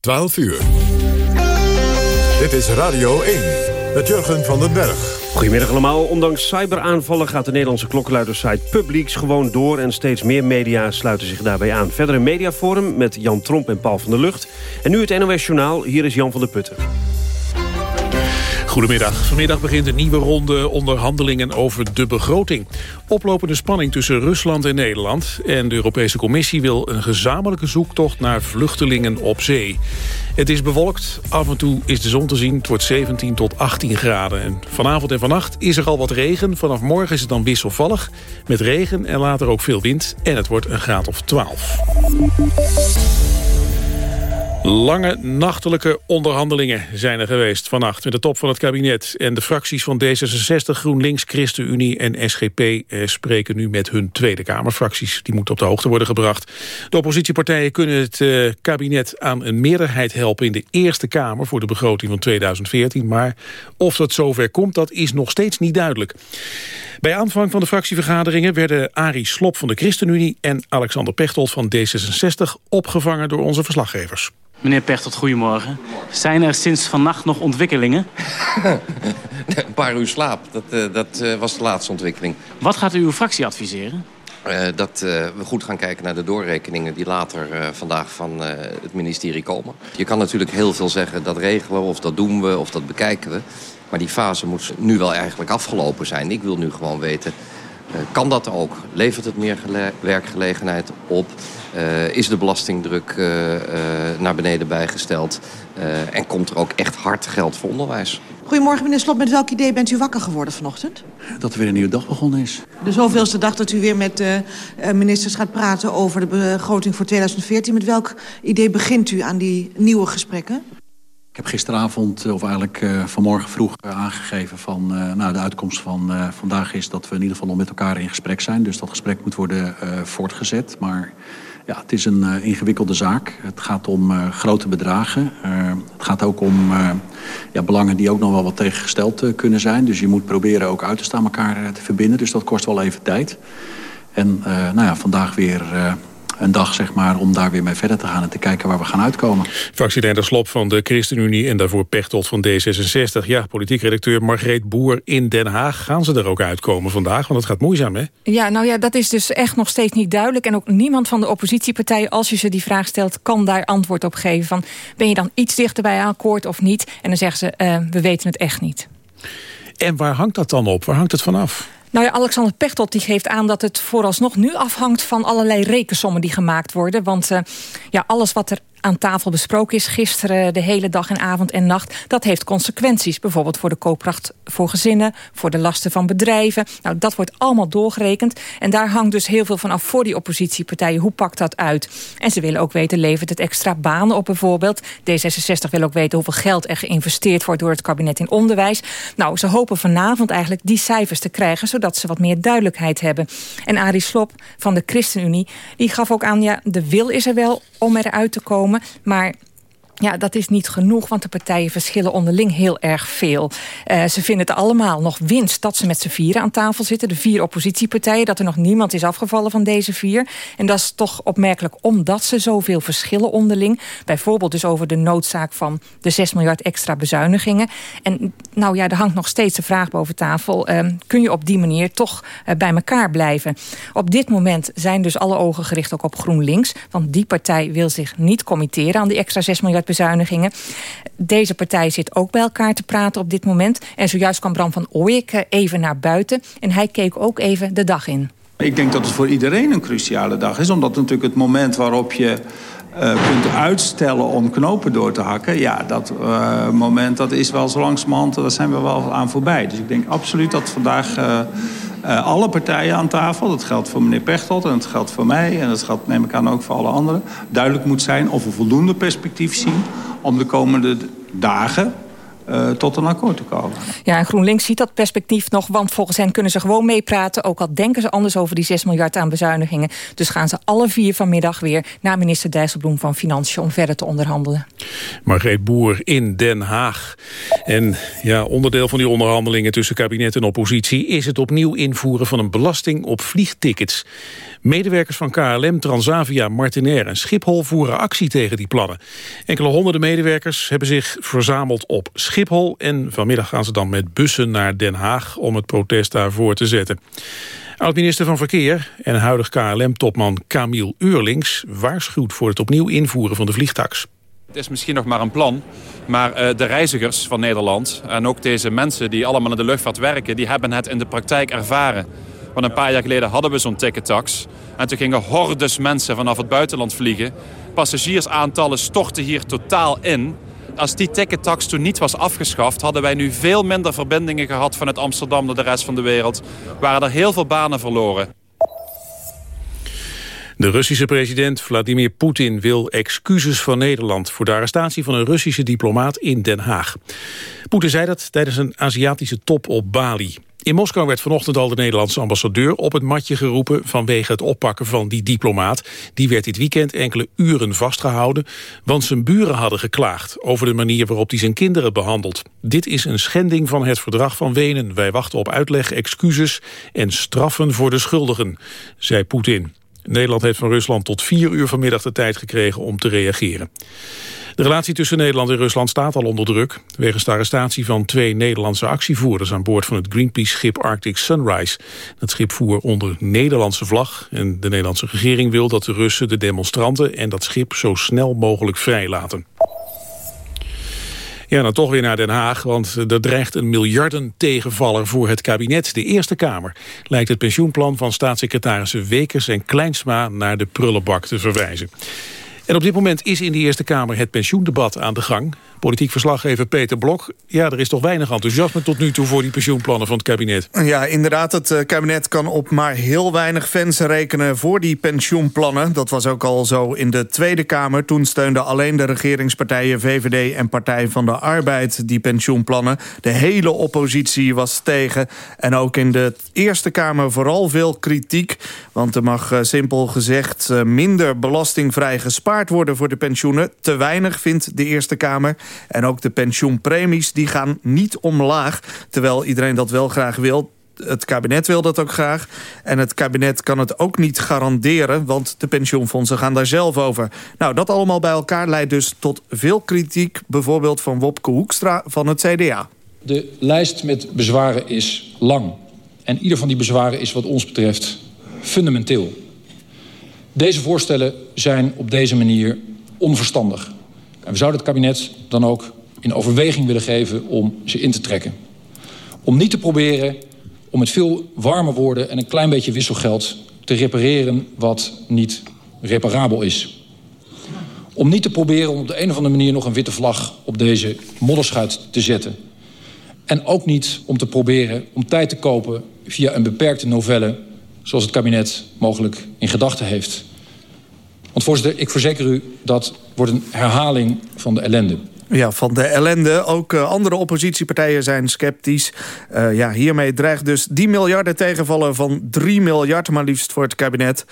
12 uur. Dit is Radio 1 met Jurgen van den Berg. Goedemiddag allemaal. Ondanks cyberaanvallen gaat de Nederlandse klokkenluidersite Publieks gewoon door... en steeds meer media sluiten zich daarbij aan. Verder een mediaforum met Jan Tromp en Paul van der Lucht. En nu het NOS Journaal. Hier is Jan van der Putten. Goedemiddag. Vanmiddag begint een nieuwe ronde onderhandelingen over de begroting. Oplopende spanning tussen Rusland en Nederland. En de Europese Commissie wil een gezamenlijke zoektocht naar vluchtelingen op zee. Het is bewolkt, af en toe is de zon te zien. Het wordt 17 tot 18 graden. En vanavond en vannacht is er al wat regen. Vanaf morgen is het dan wisselvallig. Met regen en later ook veel wind. En het wordt een graad of 12. Lange nachtelijke onderhandelingen zijn er geweest vannacht... met de top van het kabinet en de fracties van D66, GroenLinks, ChristenUnie en SGP... Eh, spreken nu met hun Tweede Kamerfracties. Die moeten op de hoogte worden gebracht. De oppositiepartijen kunnen het eh, kabinet aan een meerderheid helpen... in de Eerste Kamer voor de begroting van 2014. Maar of dat zover komt, dat is nog steeds niet duidelijk. Bij aanvang van de fractievergaderingen werden Arie Slop van de ChristenUnie... en Alexander Pechtold van D66 opgevangen door onze verslaggevers. Meneer Pechtold, goedemorgen. Zijn er sinds vannacht nog ontwikkelingen? een paar uur slaap, dat, uh, dat uh, was de laatste ontwikkeling. Wat gaat u uw fractie adviseren? Uh, dat we goed gaan kijken naar de doorrekeningen die later vandaag van het ministerie komen. Je kan natuurlijk heel veel zeggen, dat regelen we of dat doen we of dat bekijken we. Maar die fase moet nu wel eigenlijk afgelopen zijn. Ik wil nu gewoon weten, kan dat ook? Levert het meer werkgelegenheid op? Uh, is de belastingdruk uh, uh, naar beneden bijgesteld? en komt er ook echt hard geld voor onderwijs? Goedemorgen, meneer Slot. Met welk idee bent u wakker geworden vanochtend? Dat er weer een nieuwe dag begonnen is. De zoveelste dag dat u weer met ministers gaat praten over de begroting voor 2014. Met welk idee begint u aan die nieuwe gesprekken? Ik heb gisteravond, of eigenlijk uh, vanmorgen vroeg uh, aangegeven van... Uh, nou, de uitkomst van vandaag is dat we in ieder geval nog met elkaar in gesprek zijn. Dus dat gesprek moet worden voortgezet. Maar ja, het is een uh, ingewikkelde zaak. Het gaat om uh, grote bedragen. Uh, het gaat ook om ja, belangen die ook nog wel wat tegengesteld kunnen zijn. Dus je moet proberen ook uit te staan elkaar te verbinden. Dus dat kost wel even tijd. En nou ja, vandaag weer een dag zeg maar, om daar weer mee verder te gaan... en te kijken waar we gaan uitkomen. Fractieleider Slop van de ChristenUnie en daarvoor Pechtold van D66. Ja, politiek redacteur Margreet Boer in Den Haag. Gaan ze er ook uitkomen vandaag? Want het gaat moeizaam, hè? Ja, nou ja, dat is dus echt nog steeds niet duidelijk. En ook niemand van de oppositiepartijen, als je ze die vraag stelt... kan daar antwoord op geven van... ben je dan iets dichter bij akkoord of niet? En dan zeggen ze, uh, we weten het echt niet. En waar hangt dat dan op? Waar hangt het vanaf? Nou ja, Alexander Pechtold die geeft aan dat het vooralsnog nu afhangt van allerlei rekensommen die gemaakt worden. Want uh, ja, alles wat er aan tafel besproken is gisteren de hele dag en avond en nacht... dat heeft consequenties, bijvoorbeeld voor de koopkracht voor gezinnen... voor de lasten van bedrijven. Nou, dat wordt allemaal doorgerekend. En daar hangt dus heel veel van af voor die oppositiepartijen. Hoe pakt dat uit? En ze willen ook weten, levert het extra banen op bijvoorbeeld? D66 wil ook weten hoeveel geld er geïnvesteerd wordt... door het kabinet in onderwijs. Nou, ze hopen vanavond eigenlijk die cijfers te krijgen... zodat ze wat meer duidelijkheid hebben. En Arie Slop van de ChristenUnie, die gaf ook aan... ja, de wil is er wel om eruit te komen maar ja, dat is niet genoeg, want de partijen verschillen onderling heel erg veel. Uh, ze vinden het allemaal nog winst dat ze met z'n vieren aan tafel zitten. De vier oppositiepartijen, dat er nog niemand is afgevallen van deze vier. En dat is toch opmerkelijk omdat ze zoveel verschillen onderling. Bijvoorbeeld dus over de noodzaak van de 6 miljard extra bezuinigingen. En nou ja, er hangt nog steeds de vraag boven tafel. Uh, kun je op die manier toch uh, bij elkaar blijven? Op dit moment zijn dus alle ogen gericht ook op GroenLinks. Want die partij wil zich niet committeren aan die extra 6 miljard bezuinigingen. Deze partij zit ook bij elkaar te praten op dit moment. En zojuist kwam Bram van Ooyek eh, even naar buiten. En hij keek ook even de dag in. Ik denk dat het voor iedereen een cruciale dag is. Omdat natuurlijk het moment waarop je uh, kunt uitstellen om knopen door te hakken... ja, dat uh, moment dat is wel zo langzamerhand, daar zijn we wel aan voorbij. Dus ik denk absoluut dat vandaag... uh, alle partijen aan tafel, dat geldt voor meneer Pechtold en dat geldt voor mij... en dat geldt neem ik aan ook voor alle anderen... duidelijk moet zijn of we voldoende perspectief zien om de komende dagen uh, tot een akkoord te komen. Ja, en GroenLinks ziet dat perspectief nog... want volgens hen kunnen ze gewoon meepraten... ook al denken ze anders over die 6 miljard aan bezuinigingen. Dus gaan ze alle vier vanmiddag weer naar minister Dijsselbloem van Financiën... om verder te onderhandelen. Margreet Boer in Den Haag. En ja, onderdeel van die onderhandelingen tussen kabinet en oppositie... is het opnieuw invoeren van een belasting op vliegtickets. Medewerkers van KLM, Transavia, Martinair en Schiphol voeren actie tegen die plannen. Enkele honderden medewerkers hebben zich verzameld op Schiphol... en vanmiddag gaan ze dan met bussen naar Den Haag om het protest daarvoor te zetten. Oud-minister van Verkeer en huidig KLM-topman Camille Uurlings... waarschuwt voor het opnieuw invoeren van de vliegtax. Het is misschien nog maar een plan, maar uh, de reizigers van Nederland... en ook deze mensen die allemaal in de luchtvaart werken... die hebben het in de praktijk ervaren. Want een paar jaar geleden hadden we zo'n tickettax. En toen gingen hordes mensen vanaf het buitenland vliegen. Passagiersaantallen stortten hier totaal in. Als die tickettax toen niet was afgeschaft... hadden wij nu veel minder verbindingen gehad vanuit Amsterdam naar de rest van de wereld. Waren er heel veel banen verloren. De Russische president Vladimir Poetin wil excuses van Nederland... voor de arrestatie van een Russische diplomaat in Den Haag. Poetin zei dat tijdens een Aziatische top op Bali. In Moskou werd vanochtend al de Nederlandse ambassadeur op het matje geroepen vanwege het oppakken van die diplomaat. Die werd dit weekend enkele uren vastgehouden, want zijn buren hadden geklaagd over de manier waarop hij zijn kinderen behandelt. Dit is een schending van het verdrag van Wenen. Wij wachten op uitleg, excuses en straffen voor de schuldigen, zei Poetin. Nederland heeft van Rusland tot vier uur vanmiddag de tijd gekregen om te reageren. De relatie tussen Nederland en Rusland staat al onder druk... wegens de arrestatie van twee Nederlandse actievoerders... aan boord van het Greenpeace-schip Arctic Sunrise. Dat schip voer onder Nederlandse vlag... en de Nederlandse regering wil dat de Russen de demonstranten... en dat schip zo snel mogelijk vrijlaten. Ja, dan toch weer naar Den Haag, want er dreigt een miljarden tegenvaller voor het kabinet. De Eerste Kamer lijkt het pensioenplan van staatssecretarissen Wekers en Kleinsma naar de prullenbak te verwijzen. En op dit moment is in de Eerste Kamer het pensioendebat aan de gang. Politiek verslaggever Peter Blok. Ja, er is toch weinig enthousiasme tot nu toe voor die pensioenplannen van het kabinet. Ja, inderdaad. Het eh, kabinet kan op maar heel weinig fans rekenen voor die pensioenplannen. Dat was ook al zo in de Tweede Kamer. Toen steunden alleen de regeringspartijen VVD en Partij van de Arbeid die pensioenplannen. De hele oppositie was tegen. En ook in de Eerste Kamer vooral veel kritiek. Want er mag eh, simpel gezegd eh, minder belastingvrij gespaard worden voor de pensioenen. Te weinig vindt de Eerste Kamer. En ook de pensioenpremies die gaan niet omlaag. Terwijl iedereen dat wel graag wil het kabinet wil dat ook graag. En het kabinet kan het ook niet garanderen... want de pensioenfondsen gaan daar zelf over. Nou, dat allemaal bij elkaar leidt dus tot veel kritiek... bijvoorbeeld van Wopke Hoekstra van het CDA. De lijst met bezwaren is lang. En ieder van die bezwaren is wat ons betreft fundamenteel. Deze voorstellen zijn op deze manier onverstandig. En we zouden het kabinet dan ook in overweging willen geven om ze in te trekken. Om niet te proberen om met veel warme woorden en een klein beetje wisselgeld te repareren wat niet reparabel is. Om niet te proberen om op de een of andere manier nog een witte vlag op deze modderschuit te zetten. En ook niet om te proberen om tijd te kopen via een beperkte novelle... zoals het kabinet mogelijk in gedachten heeft. Want voorzitter, ik verzeker u dat wordt een herhaling van de ellende. Ja, van de ellende. Ook uh, andere oppositiepartijen zijn sceptisch. Uh, ja, hiermee dreigt dus die miljarden tegenvallen van 3 miljard... maar liefst voor het kabinet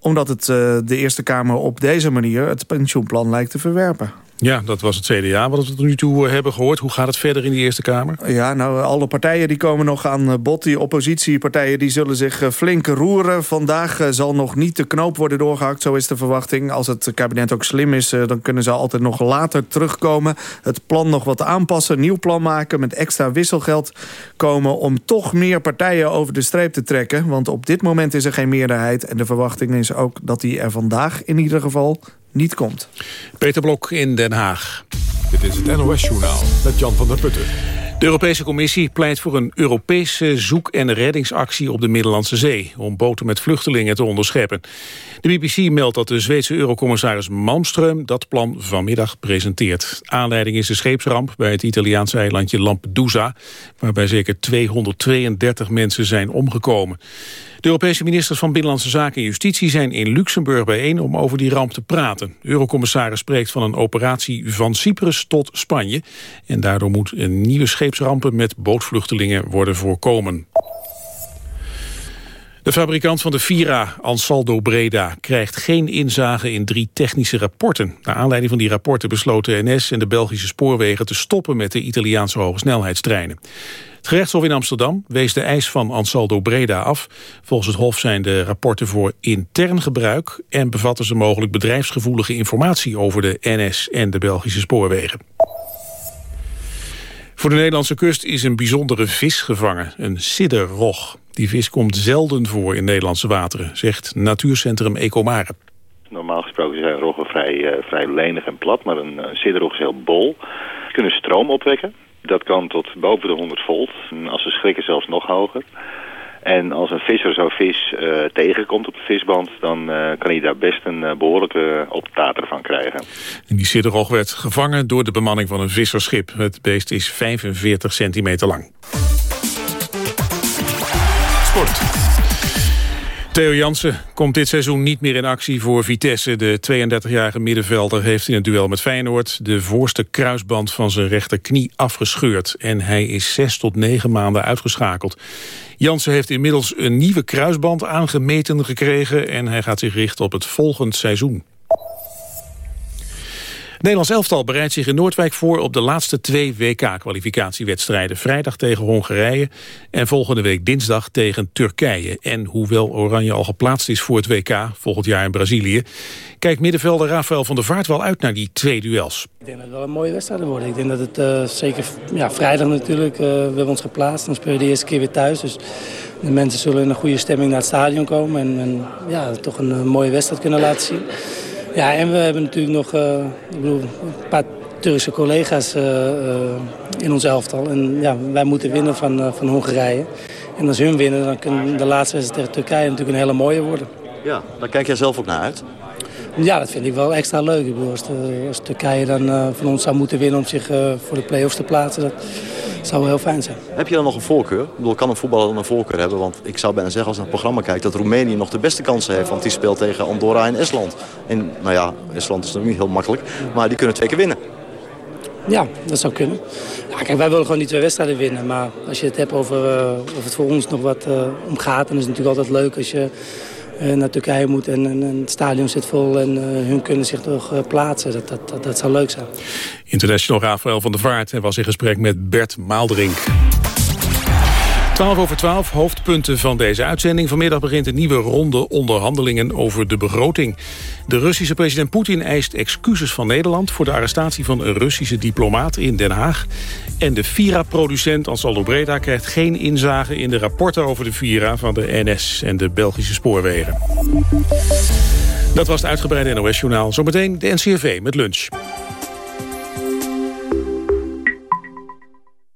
omdat het uh, de Eerste Kamer op deze manier het pensioenplan lijkt te verwerpen. Ja, dat was het CDA wat we tot nu toe eh, hebben gehoord. Hoe gaat het verder in de Eerste Kamer? Ja, nou, alle partijen die komen nog aan eh, bod. Die oppositiepartijen die zullen zich eh, flink roeren. Vandaag zal nog niet de knoop worden doorgehakt, zo is de verwachting. Als het kabinet ook slim is, dan kunnen ze altijd nog later terugkomen. Het plan nog wat aanpassen, nieuw plan maken... met extra wisselgeld komen om toch meer partijen over de streep te trekken. Want op dit moment is er geen meerderheid. En de verwachting is ook dat die er vandaag in ieder geval niet komt. Peter Blok in Den Haag. Dit is het NOS-journaal met Jan van der Putten. De Europese Commissie pleit voor een Europese zoek- en reddingsactie op de Middellandse Zee... om boten met vluchtelingen te onderscheppen. De BBC meldt dat de Zweedse eurocommissaris Malmström dat plan vanmiddag presenteert. Aanleiding is de scheepsramp bij het Italiaanse eilandje Lampedusa... waarbij zeker 232 mensen zijn omgekomen. De Europese ministers van Binnenlandse Zaken en Justitie zijn in Luxemburg bijeen om over die ramp te praten. De eurocommissaris spreekt van een operatie van Cyprus tot Spanje. En daardoor moet een nieuwe scheepsrampen met bootvluchtelingen worden voorkomen. De fabrikant van de Vira, Ansaldo Breda, krijgt geen inzage in drie technische rapporten. Naar aanleiding van die rapporten besloten NS en de Belgische spoorwegen te stoppen met de Italiaanse hogesnelheidstreinen. Het gerechtshof in Amsterdam wees de eis van Ansaldo Breda af. Volgens het hof zijn de rapporten voor intern gebruik... en bevatten ze mogelijk bedrijfsgevoelige informatie over de NS en de Belgische spoorwegen. Voor de Nederlandse kust is een bijzondere vis gevangen, een sidderrog. Die vis komt zelden voor in Nederlandse wateren, zegt natuurcentrum Ecomare. Normaal gesproken zijn roggen vrij, uh, vrij lenig en plat, maar een uh, sidderrog is heel bol. Ze kunnen stroom opwekken. Dat kan tot boven de 100 volt. Als ze schrikken zelfs nog hoger. En als een visser zo'n vis uh, tegenkomt op de visband... dan uh, kan hij daar best een uh, behoorlijke optater van krijgen. En die sidderrog werd gevangen door de bemanning van een visserschip. Het beest is 45 centimeter lang. Sport. Theo Jansen komt dit seizoen niet meer in actie voor Vitesse. De 32-jarige middenvelder heeft in het duel met Feyenoord... de voorste kruisband van zijn rechterknie afgescheurd. En hij is zes tot negen maanden uitgeschakeld. Jansen heeft inmiddels een nieuwe kruisband aangemeten gekregen... en hij gaat zich richten op het volgend seizoen. Nederlands elftal bereidt zich in Noordwijk voor op de laatste twee WK-kwalificatiewedstrijden. Vrijdag tegen Hongarije en volgende week dinsdag tegen Turkije. En hoewel Oranje al geplaatst is voor het WK volgend jaar in Brazilië... kijkt middenvelder Rafael van der Vaart wel uit naar die twee duels. Ik denk dat het wel een mooie wedstrijd wordt. Ik denk dat het uh, zeker ja, vrijdag natuurlijk, uh, we hebben ons geplaatst. Dan speel je de eerste keer weer thuis. Dus de mensen zullen in een goede stemming naar het stadion komen. En, en ja, toch een, een mooie wedstrijd kunnen laten zien. Ja, en we hebben natuurlijk nog uh, ik bedoel, een paar Turkse collega's uh, uh, in ons elftal. En ja, wij moeten winnen van, van Hongarije. En als hun winnen, dan kan de laatste wedstrijd tegen Turkije natuurlijk een hele mooie worden. Ja, daar kijk jij zelf ook naar uit? Ja, dat vind ik wel extra leuk. Ik bedoel, als, de, als Turkije dan uh, van ons zou moeten winnen om zich uh, voor de play-offs te plaatsen, dat zou wel heel fijn zijn. Heb je dan nog een voorkeur? Ik bedoel, kan een voetballer dan een voorkeur hebben? Want ik zou bijna zeggen, als je naar het programma kijkt, dat Roemenië nog de beste kansen heeft. Want die speelt tegen Andorra en Estland. En nou ja, Estland is nog niet heel makkelijk, maar die kunnen twee keer winnen. Ja, dat zou kunnen. Ja, kijk, wij willen gewoon die twee wedstrijden winnen. Maar als je het hebt over uh, of het voor ons nog wat om gaat, dan is het natuurlijk altijd leuk als je uh, naar Turkije moet en, het stadion zit vol en uh, hun kunnen zich toch uh, plaatsen. Dat, dat, dat, zou leuk zijn. International Rafael van der Vaart was in gesprek met Bert Maalderink. 12 over 12, hoofdpunten van deze uitzending. Vanmiddag begint een nieuwe ronde onderhandelingen over de begroting. De Russische president Poetin eist excuses van Nederland... voor de arrestatie van een Russische diplomaat in Den Haag. En de Vira-producent Ansaldo Breda krijgt geen inzage... in de rapporten over de Vira van de NS en de Belgische spoorwegen. Dat was het uitgebreide NOS-journaal. Zometeen de NCRV met lunch.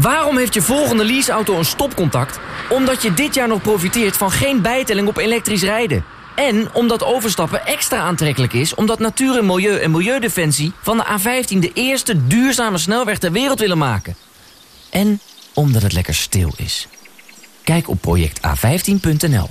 Waarom heeft je volgende leaseauto een stopcontact? Omdat je dit jaar nog profiteert van geen bijtelling op elektrisch rijden. En omdat overstappen extra aantrekkelijk is... omdat Natuur en Milieu en Milieudefensie van de A15... de eerste duurzame snelweg ter wereld willen maken. En omdat het lekker stil is. Kijk op projecta15.nl.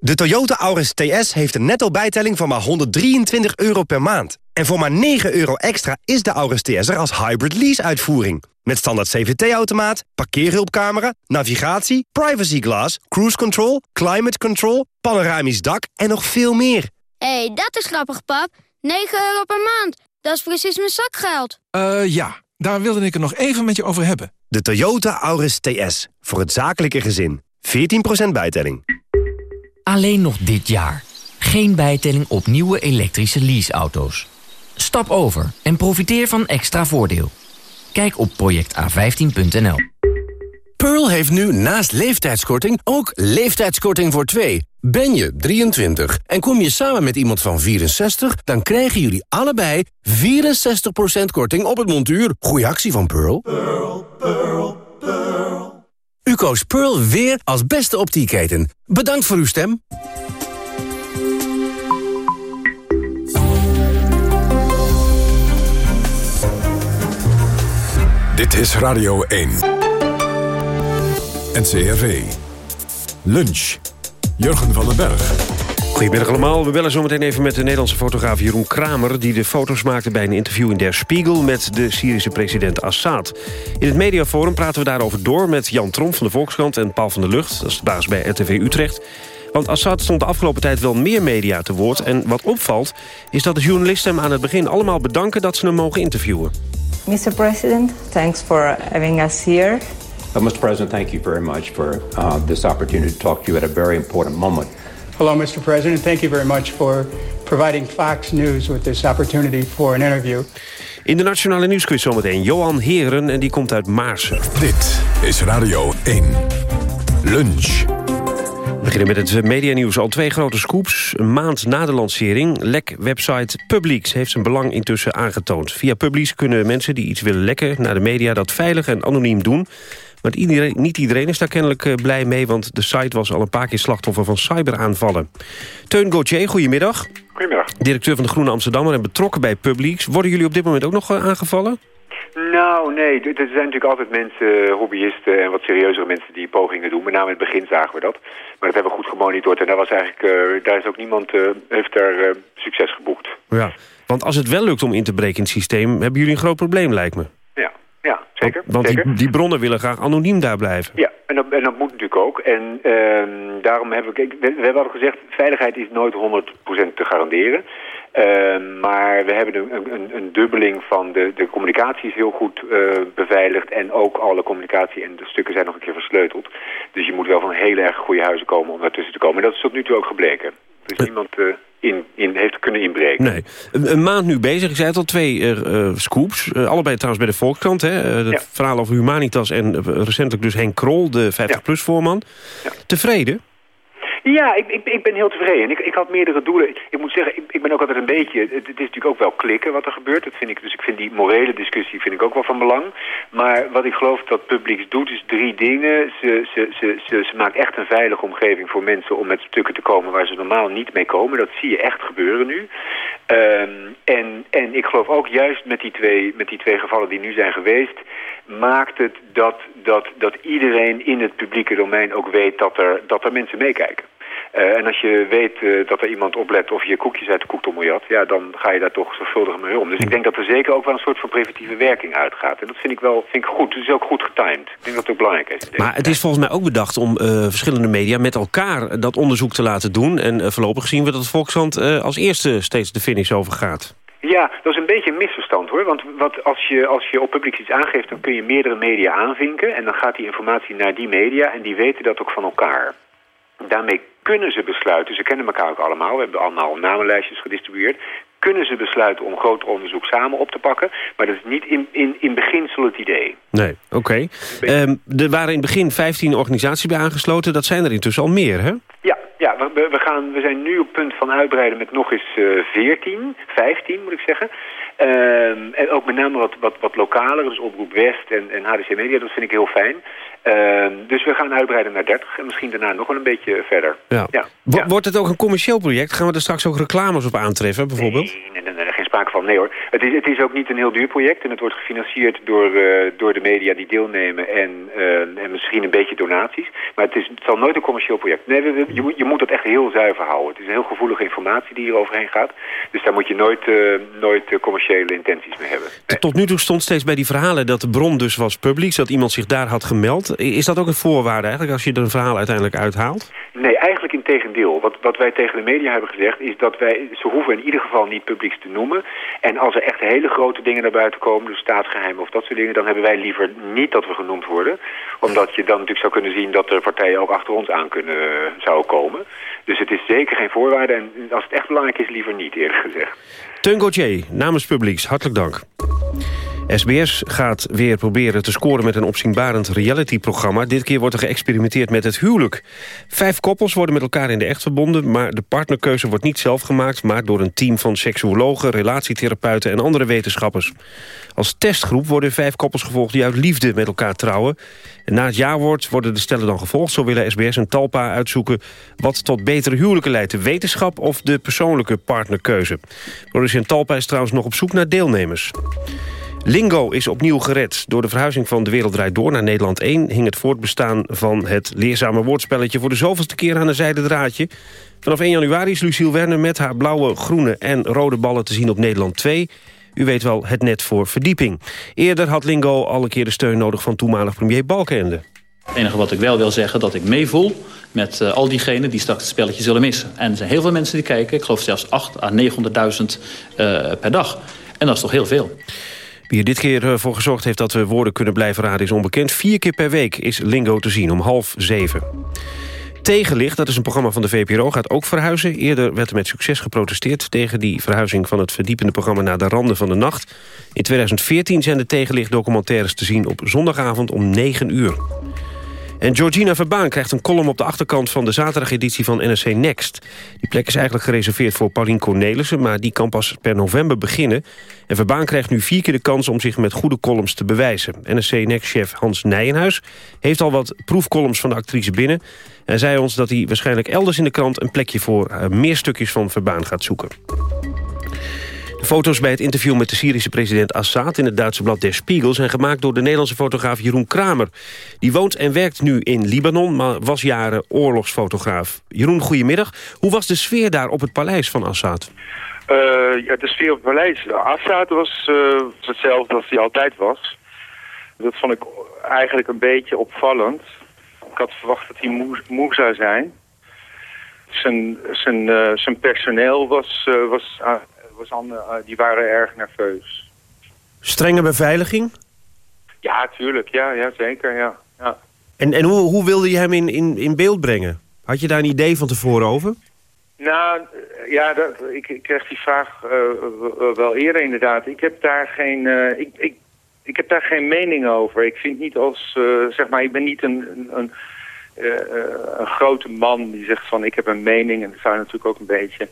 De Toyota Auris TS heeft een netto bijtelling van maar 123 euro per maand. En voor maar 9 euro extra is de Auris TS er als hybrid lease-uitvoering. Met standaard CVT-automaat, parkeerhulpcamera, navigatie, privacy glass, cruise control, climate control, panoramisch dak en nog veel meer. Hé, hey, dat is grappig, pap. 9 euro per maand. Dat is precies mijn zakgeld. Eh, uh, ja. Daar wilde ik het nog even met je over hebben. De Toyota Auris TS. Voor het zakelijke gezin. 14% bijtelling. Alleen nog dit jaar. Geen bijtelling op nieuwe elektrische leaseauto's. Stap over en profiteer van extra voordeel. Kijk op projecta15.nl. Pearl heeft nu naast leeftijdskorting ook leeftijdskorting voor twee. Ben je 23 en kom je samen met iemand van 64... dan krijgen jullie allebei 64% korting op het montuur. Goeie actie van Pearl. Pearl, Pearl, Pearl. U koos Pearl weer als beste optieketen. Bedankt voor uw stem. Dit is Radio 1. NCRV. Lunch. Jurgen van den Berg. Goedemiddag allemaal. We bellen zometeen even met de Nederlandse fotograaf Jeroen Kramer... die de foto's maakte bij een interview in Der Spiegel... met de Syrische president Assad. In het mediaforum praten we daarover door... met Jan Tromp van de Volkskrant en Paul van der Lucht... dat is de baas bij RTV Utrecht. Want Assad stond de afgelopen tijd wel meer media te woord... en wat opvalt is dat de journalisten hem aan het begin allemaal bedanken... dat ze hem mogen interviewen. Mr. President, thanks for having us here. Uh, Mr. President, thank you very much for uh, this opportunity to talk to you at a very important moment. Hello, Mr. President. Thank you very much for providing Fox News with this opportunity for an interview. In de Nationale Nieuwsquiz zometeen Johan Heren en die komt uit Maarsen. Dit is Radio 1. Lunch. We beginnen met het medianieuws. Al twee grote scoops. Een maand na de lancering. Lek-website Publix heeft zijn belang intussen aangetoond. Via Publix kunnen mensen die iets willen lekken naar de media... dat veilig en anoniem doen. Maar iedereen, niet iedereen is daar kennelijk eh, blij mee... want de site was al een paar keer slachtoffer van cyberaanvallen. Teun Gauthier, goedemiddag. Goedemiddag. Directeur van de Groene Amsterdammer en betrokken bij Publix. Worden jullie op dit moment ook nog eh, aangevallen? Nou, nee. Er zijn natuurlijk altijd mensen, hobbyisten en wat serieuzere mensen die pogingen doen. Met name in het begin zagen we dat. Maar dat hebben we goed gemonitord. En daar, was eigenlijk, uh, daar is ook niemand uh, heeft daar uh, succes geboekt. Ja, want als het wel lukt om in te breken in het systeem... hebben jullie een groot probleem, lijkt me. Ja, ja zeker. Want, want zeker. Die, die, bronnen willen graag anoniem daar blijven. Ja, en dat, en dat moet natuurlijk ook. En ehm, daarom hebben we, we... We hebben al gezegd, veiligheid is nooit 100% te garanderen. Uh, maar we hebben een, een, een, dubbeling van de, de communicatie is heel goed uh, beveiligd. En ook alle communicatie en de stukken zijn nog een keer versleuteld. Dus je moet wel van hele erg goede huizen komen om daartussen te komen. En dat is tot nu toe ook gebleken. Dus niemand uh, in, in heeft kunnen inbreken. Nee. Een, een, maand nu bezig. Ik zei het al, twee scoops. allebei trouwens bij de Volkskrant. Hè? Het ja. verhaal over Humanitas en recentelijk dus Henk Krol, de 50PLUS-voorman. Ja. Tevreden? Ja, ik, ik, ik ben heel tevreden. Ik, ik had meerdere doelen. Ik moet zeggen, ik, ik ben ook altijd een beetje... Het, is natuurlijk ook wel klikken wat er gebeurt. Dat vind ik, dus ik vind die morele discussie vind ik ook wel van belang. Maar wat ik geloof dat Publix doet is drie dingen. Ze, ze, ze, ze, maakt echt een veilige omgeving voor mensen om met stukken te komen waar ze normaal niet mee komen. Dat zie je echt gebeuren nu. Um, en, en ik geloof ook juist met die, twee, met die twee gevallen die nu zijn geweest... maakt het dat, dat, dat iedereen in het publieke domein ook weet dat er, dat er mensen meekijken. Uh, en als je weet uh, dat er iemand oplet of je koekjes uit de jat... ja, dan ga je daar toch zorgvuldig mee om. Dus ik denk dat er zeker ook wel een soort van preventieve werking uitgaat. En dat vind ik wel vind ik goed. Het is ook goed getimed. Ik denk dat het ook belangrijk is. Maar het is volgens mij ook bedacht om uh, verschillende media met elkaar dat onderzoek te laten doen. En voorlopig zien we dat Volkshand als eerste steeds de finish overgaat. Ja, dat is een beetje een misverstand hoor. Want wat, als, je, als je op publiek iets aangeeft, dan kun je meerdere media aanvinken. En dan gaat die informatie naar die media en die weten dat ook van elkaar. Daarmee kunnen ze besluiten, ze kennen elkaar ook allemaal, we hebben allemaal namenlijstjes gedistribueerd, kunnen ze besluiten om groot onderzoek samen op te pakken. Maar dat is niet in, in, in beginsel het idee. Nee, oké. Okay. Um, er waren in het begin 15 organisaties bij aangesloten, dat zijn er intussen al meer, hè? Ja, we, we, gaan, we zijn nu op punt van uitbreiden met nog eens uh, 14, 15 moet ik zeggen. Um, en ook met name wat, wat, wat lokaler, dus Oproep West en, en HDC Media, dat vind ik heel fijn. Um, dus we gaan uitbreiden naar 30 en misschien daarna nog wel een beetje verder. Ja. ja. ja. Wordt het ook een commercieel project? Gaan we er straks ook reclames op aantreffen bijvoorbeeld? Nee, nee, nee, nee geen sprake van. Nee hoor. Het is, het is ook niet een heel duur project en het wordt gefinancierd door, uh, door de media die deelnemen en, uh, en misschien een beetje donaties. Maar het, is, het zal nooit een commercieel project. Nee, we, je, moet, je moet dat echt heel zuiver houden. Het is een heel gevoelige informatie die hier overheen gaat. Dus daar moet je nooit, uh, nooit commerciële intenties mee hebben. Tot nu toe stond steeds bij die verhalen dat de bron dus was publiek, dat iemand zich daar had gemeld. Is dat ook een voorwaarde eigenlijk als je er een verhaal uiteindelijk uithaalt? Nee, eigenlijk in tegendeel. Wat, wat wij tegen de media hebben gezegd is dat wij, ze hoeven in ieder geval niet publieks te noemen. En als er echt hele grote dingen naar buiten komen, dus staatsgeheimen of dat soort dingen, dan hebben wij liever niet dat we genoemd worden. Omdat je dan natuurlijk zou kunnen zien dat er partijen ook achter ons aan kunnen zouden komen. Dus het is zeker geen voorwaarde en als het echt belangrijk is, liever niet eerlijk gezegd. Gauthier, namens Publieks, hartelijk dank. SBS gaat weer proberen te scoren met een opzienbarend realityprogramma. Dit keer wordt er geëxperimenteerd met het huwelijk. Vijf koppels worden met elkaar in de echt verbonden... maar de partnerkeuze wordt niet zelf gemaakt... maar door een team van seksuologen, relatietherapeuten en andere wetenschappers. Als testgroep worden vijf koppels gevolgd die uit liefde met elkaar trouwen. En na het jaarwoord worden de stellen dan gevolgd. Zo willen SBS en Talpa uitzoeken wat tot betere huwelijken leidt. De wetenschap of de persoonlijke partnerkeuze. Producent Talpa is trouwens nog op zoek naar deelnemers. Lingo is opnieuw gered. Door de verhuizing van De Wereld Door naar Nederland 1... hing het voortbestaan van het leerzame woordspelletje... voor de zoveelste keer aan een zijde draadje. Vanaf 1 januari is Luciel Werner met haar blauwe, groene en rode ballen te zien op Nederland 2... U weet wel, het net voor verdieping. Eerder had Lingo al een keer de steun nodig van toenmalig premier Balkenende. Het enige wat ik wel wil zeggen, dat ik meevoel met uh, al diegenen die straks het spelletje zullen missen. En er zijn heel veel mensen die kijken, ik geloof zelfs 8 à 900.000 uh, per dag. En dat is toch heel veel. Wie er dit keer eh, voor gezorgd heeft dat we woorden kunnen blijven raden is onbekend. Vier keer per week is Lingo te zien, om half zeven. Tegenlicht, dat is een programma van de VPRO, gaat ook verhuizen. Eerder werd er met succes geprotesteerd tegen die verhuizing van het verdiepende programma naar de randen van de nacht. In 2014 zijn de Tegenlicht documentaires te zien op zondagavond om 9 uur. En Georgina Verbaan krijgt een column op de achterkant van de zaterdageditie van NRC Next. Die plek is eigenlijk gereserveerd voor Paulien Cornelissen, maar die kan pas per november beginnen. En Verbaan krijgt nu vier keer de kans om zich met goede columns te bewijzen. NRC Next-chef Hans Nijenhuis heeft al wat proefcolumns van de actrice binnen. En zei ons dat hij waarschijnlijk elders in de krant een plekje voor uh, meer stukjes van Verbaan gaat zoeken. Foto's bij het interview met de Syrische president Assad... in het Duitse blad Der Spiegel zijn gemaakt door de Nederlandse fotograaf Jeroen Kramer. Die woont en werkt nu in Libanon, maar was jaren oorlogsfotograaf. Jeroen, goedemiddag. Hoe was de sfeer daar op het paleis van Assad? Uh, ja, de sfeer op het paleis. Assad was uh, hetzelfde als hij altijd was. Dat vond ik eigenlijk een beetje opvallend. Ik had verwacht dat hij moe, zou zijn. Zijn, zijn, uh, zijn personeel was, was was ander, uh, die waren erg nerveus. Strenge beveiliging? Ja, tuurlijk. Ja, ja zeker. Ja. Ja. En, en hoe, hoe wilde je hem in, in, in beeld brengen? Had je daar een idee van tevoren over? Nou, ja, dat, ik, ik kreeg die vraag uh, wel eerder inderdaad. Ik heb daar geen, uh, ik, ik, ik heb daar geen mening over. Ik vind niet als, uh, zeg maar, ik ben niet een, een, een, een, grote man die zegt van ik heb een mening. En dat zou natuurlijk ook een beetje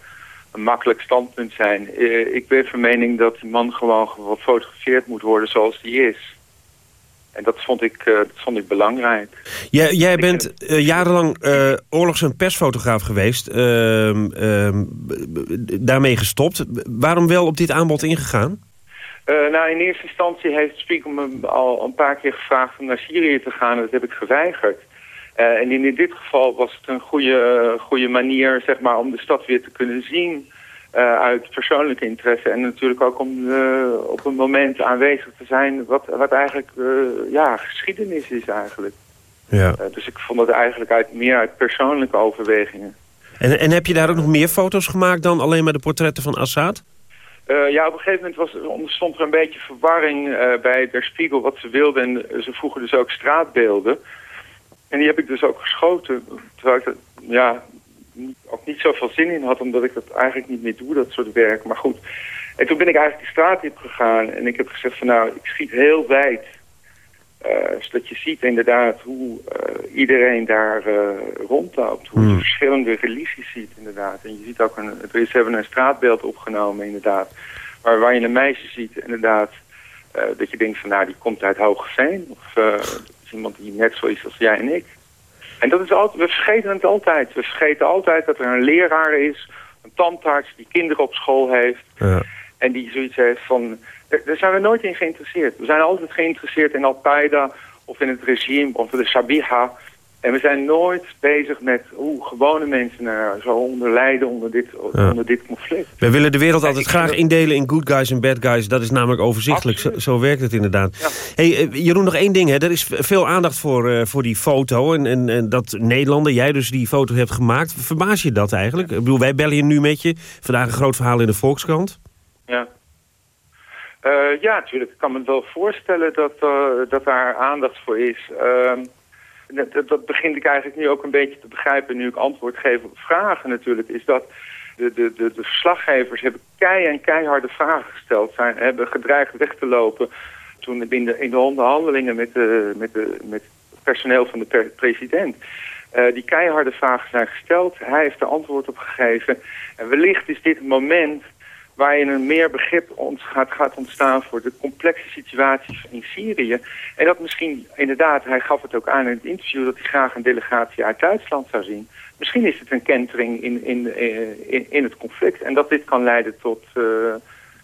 een makkelijk standpunt zijn. Uh, ik ben van mening dat die man gewoon gefotografeerd moet worden zoals die is. En dat vond ik, uh, dat vond ik belangrijk. Jij, jij bent uh, jarenlang oorlogs- en persfotograaf geweest. Ehm, ehm, daarmee gestopt. Waarom wel op dit aanbod ingegaan? nou, in eerste instantie heeft Spiegel me al een paar keer gevraagd om naar Syrië te gaan. Dat heb ik geweigerd. Uh, en in dit geval was het een goede, goede manier zeg maar, om de stad weer te kunnen zien uh, uit persoonlijke interesse. En natuurlijk ook om uh, op een moment aanwezig te zijn wat, wat eigenlijk ja, geschiedenis is eigenlijk. Ja. dus ik vond het eigenlijk uit, meer uit persoonlijke overwegingen. En, en heb je daar ook nog meer foto's gemaakt dan alleen maar de portretten van Assad? ja, op een gegeven moment was, ontstond er een beetje verwarring bij Der Spiegel wat ze wilden. En ze vroegen dus ook straatbeelden. En die heb ik dus ook geschoten. Terwijl ik er ja, ook niet zoveel zin in had, omdat ik dat eigenlijk niet meer doe, dat soort werk. Maar goed. En toen ben ik eigenlijk de straat in gegaan en ik heb gezegd van nou, ik schiet heel wijd. Uh, zodat je ziet inderdaad hoe uh, iedereen daar uh, rondloopt. Hoe je hmm. verschillende religies ziet inderdaad. En je ziet ook, een, er is hebben een straatbeeld opgenomen inderdaad. Waar, waar je een meisje ziet inderdaad. dat je denkt van nou, die komt uit Hogeveen. Of iemand die net zo is als jij en ik. En dat is altijd, we vergeten het altijd. We vergeten altijd dat er een leraar is, een tandarts die kinderen op school heeft. Ja. En die zoiets heeft van, daar zijn we nooit in geïnteresseerd. We zijn altijd geïnteresseerd in Al-Qaeda of in het regime of de Shabiha. En we zijn nooit bezig met hoe gewone mensen nou, zo onder lijden onder dit, onder dit conflict. We willen de wereld altijd graag indelen in good guys en bad guys. Dat is namelijk overzichtelijk. Zo, zo, werkt het inderdaad. Hey, eh, Jeroen, nog één ding. Hè. Er is veel aandacht voor, uh, voor die foto. En, en, en, dat Nederlander, jij dus die foto hebt gemaakt. Verbaas je dat eigenlijk? Ik bedoel, wij bellen je nu met je. Vandaag een groot verhaal in de Volkskrant. Ja. Uh, ja, natuurlijk. Ik kan me wel voorstellen dat, dat daar aandacht voor is. Dat, dat begin ik eigenlijk nu ook een beetje te begrijpen... nu ik antwoord geef op vragen natuurlijk... is dat de, de, de, de verslaggevers hebben kei en keiharde vragen gesteld... Zijn, hebben gedreigd weg te lopen... toen in de, in de onderhandelingen met, de, met, de, met het personeel van de president... Uh, die keiharde vragen zijn gesteld. Hij heeft er antwoord op gegeven. En wellicht is dit het moment waarin een meer begrip ons gaat, ontstaan voor de complexe situaties in Syrië. En dat misschien, inderdaad, hij gaf het ook aan in het interview... dat hij graag een delegatie uit Duitsland zou zien. Misschien is het een kentering in, in, eh, in, in het conflict. En dat dit kan leiden tot, uh,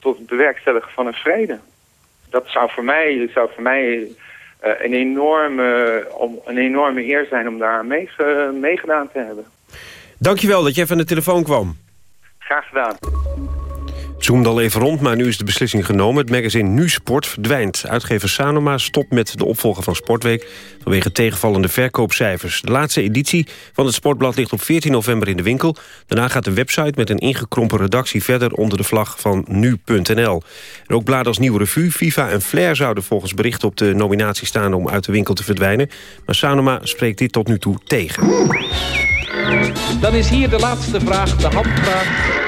tot het bewerkstelligen van een vrede. Dat zou voor mij, zou voor mij uh, een, enorme, om, een enorme eer zijn om daar meegedaan te hebben. Dankjewel dat je even aan de telefoon kwam. Graag gedaan zoomde al even rond, maar nu is de beslissing genomen. Het magazine Nu Sport verdwijnt. Uitgever Sanoma stopt met de opvolger van Sportweek... vanwege tegenvallende verkoopcijfers. De laatste editie van het Sportblad ligt op 14 november in de winkel. Daarna gaat de website met een ingekrompen redactie verder... onder de vlag van Nu.nl. En ook bladen als Nieuwe Revue, FIFA en Flair... zouden volgens berichten op de nominatie staan om uit de winkel te verdwijnen. Maar Sanoma spreekt dit tot nu toe tegen. Dan is hier de laatste vraag, de handvraag.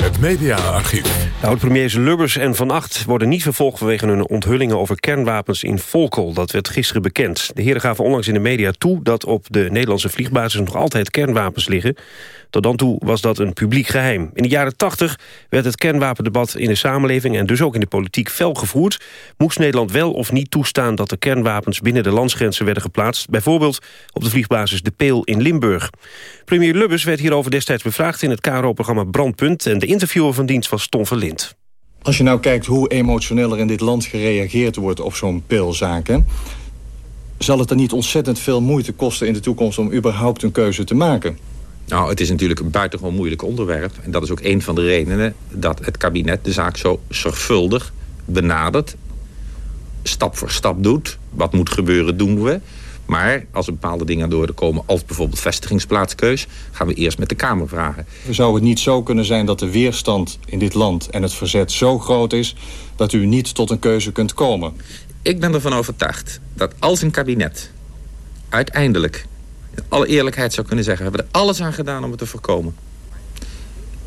Het mediaarchief. Oud-premiers Lubbers en Van Acht worden niet vervolgd... vanwege hun onthullingen over kernwapens in Volkel. Dat werd gisteren bekend. De heren gaven onlangs in de media toe... dat op de Nederlandse vliegbasis nog altijd kernwapens liggen. Tot dan toe was dat een publiek geheim. In de jaren 80 werd het kernwapendebat in de samenleving... en dus ook in de politiek fel gevoerd. Moest Nederland wel of niet toestaan dat de kernwapens... binnen de landsgrenzen werden geplaatst? Bijvoorbeeld op de vliegbasis De Peel in Limburg. Premier Lubbers werd hierover destijds bevraagd... in het KRO-programma Brandpunt... en de interviewer van dienst was Tom Verlind. Als je nou kijkt hoe emotioneel er in dit land gereageerd wordt op zo'n pilzaken... zal het er niet ontzettend veel moeite kosten in de toekomst om überhaupt een keuze te maken? Nou, het is natuurlijk een buitengewoon moeilijk onderwerp. En dat is ook een van de redenen dat het kabinet de zaak zo zorgvuldig benadert. Stap voor stap doet. Wat moet gebeuren, doen we. Maar als er bepaalde dingen door te komen, als bijvoorbeeld vestigingsplaatskeus... gaan we eerst met de Kamer vragen. Zou het niet zo kunnen zijn dat de weerstand in dit land en het verzet zo groot is... dat u niet tot een keuze kunt komen? Ik ben ervan overtuigd dat als een kabinet uiteindelijk in alle eerlijkheid zou kunnen zeggen... we hebben er alles aan gedaan om het te voorkomen.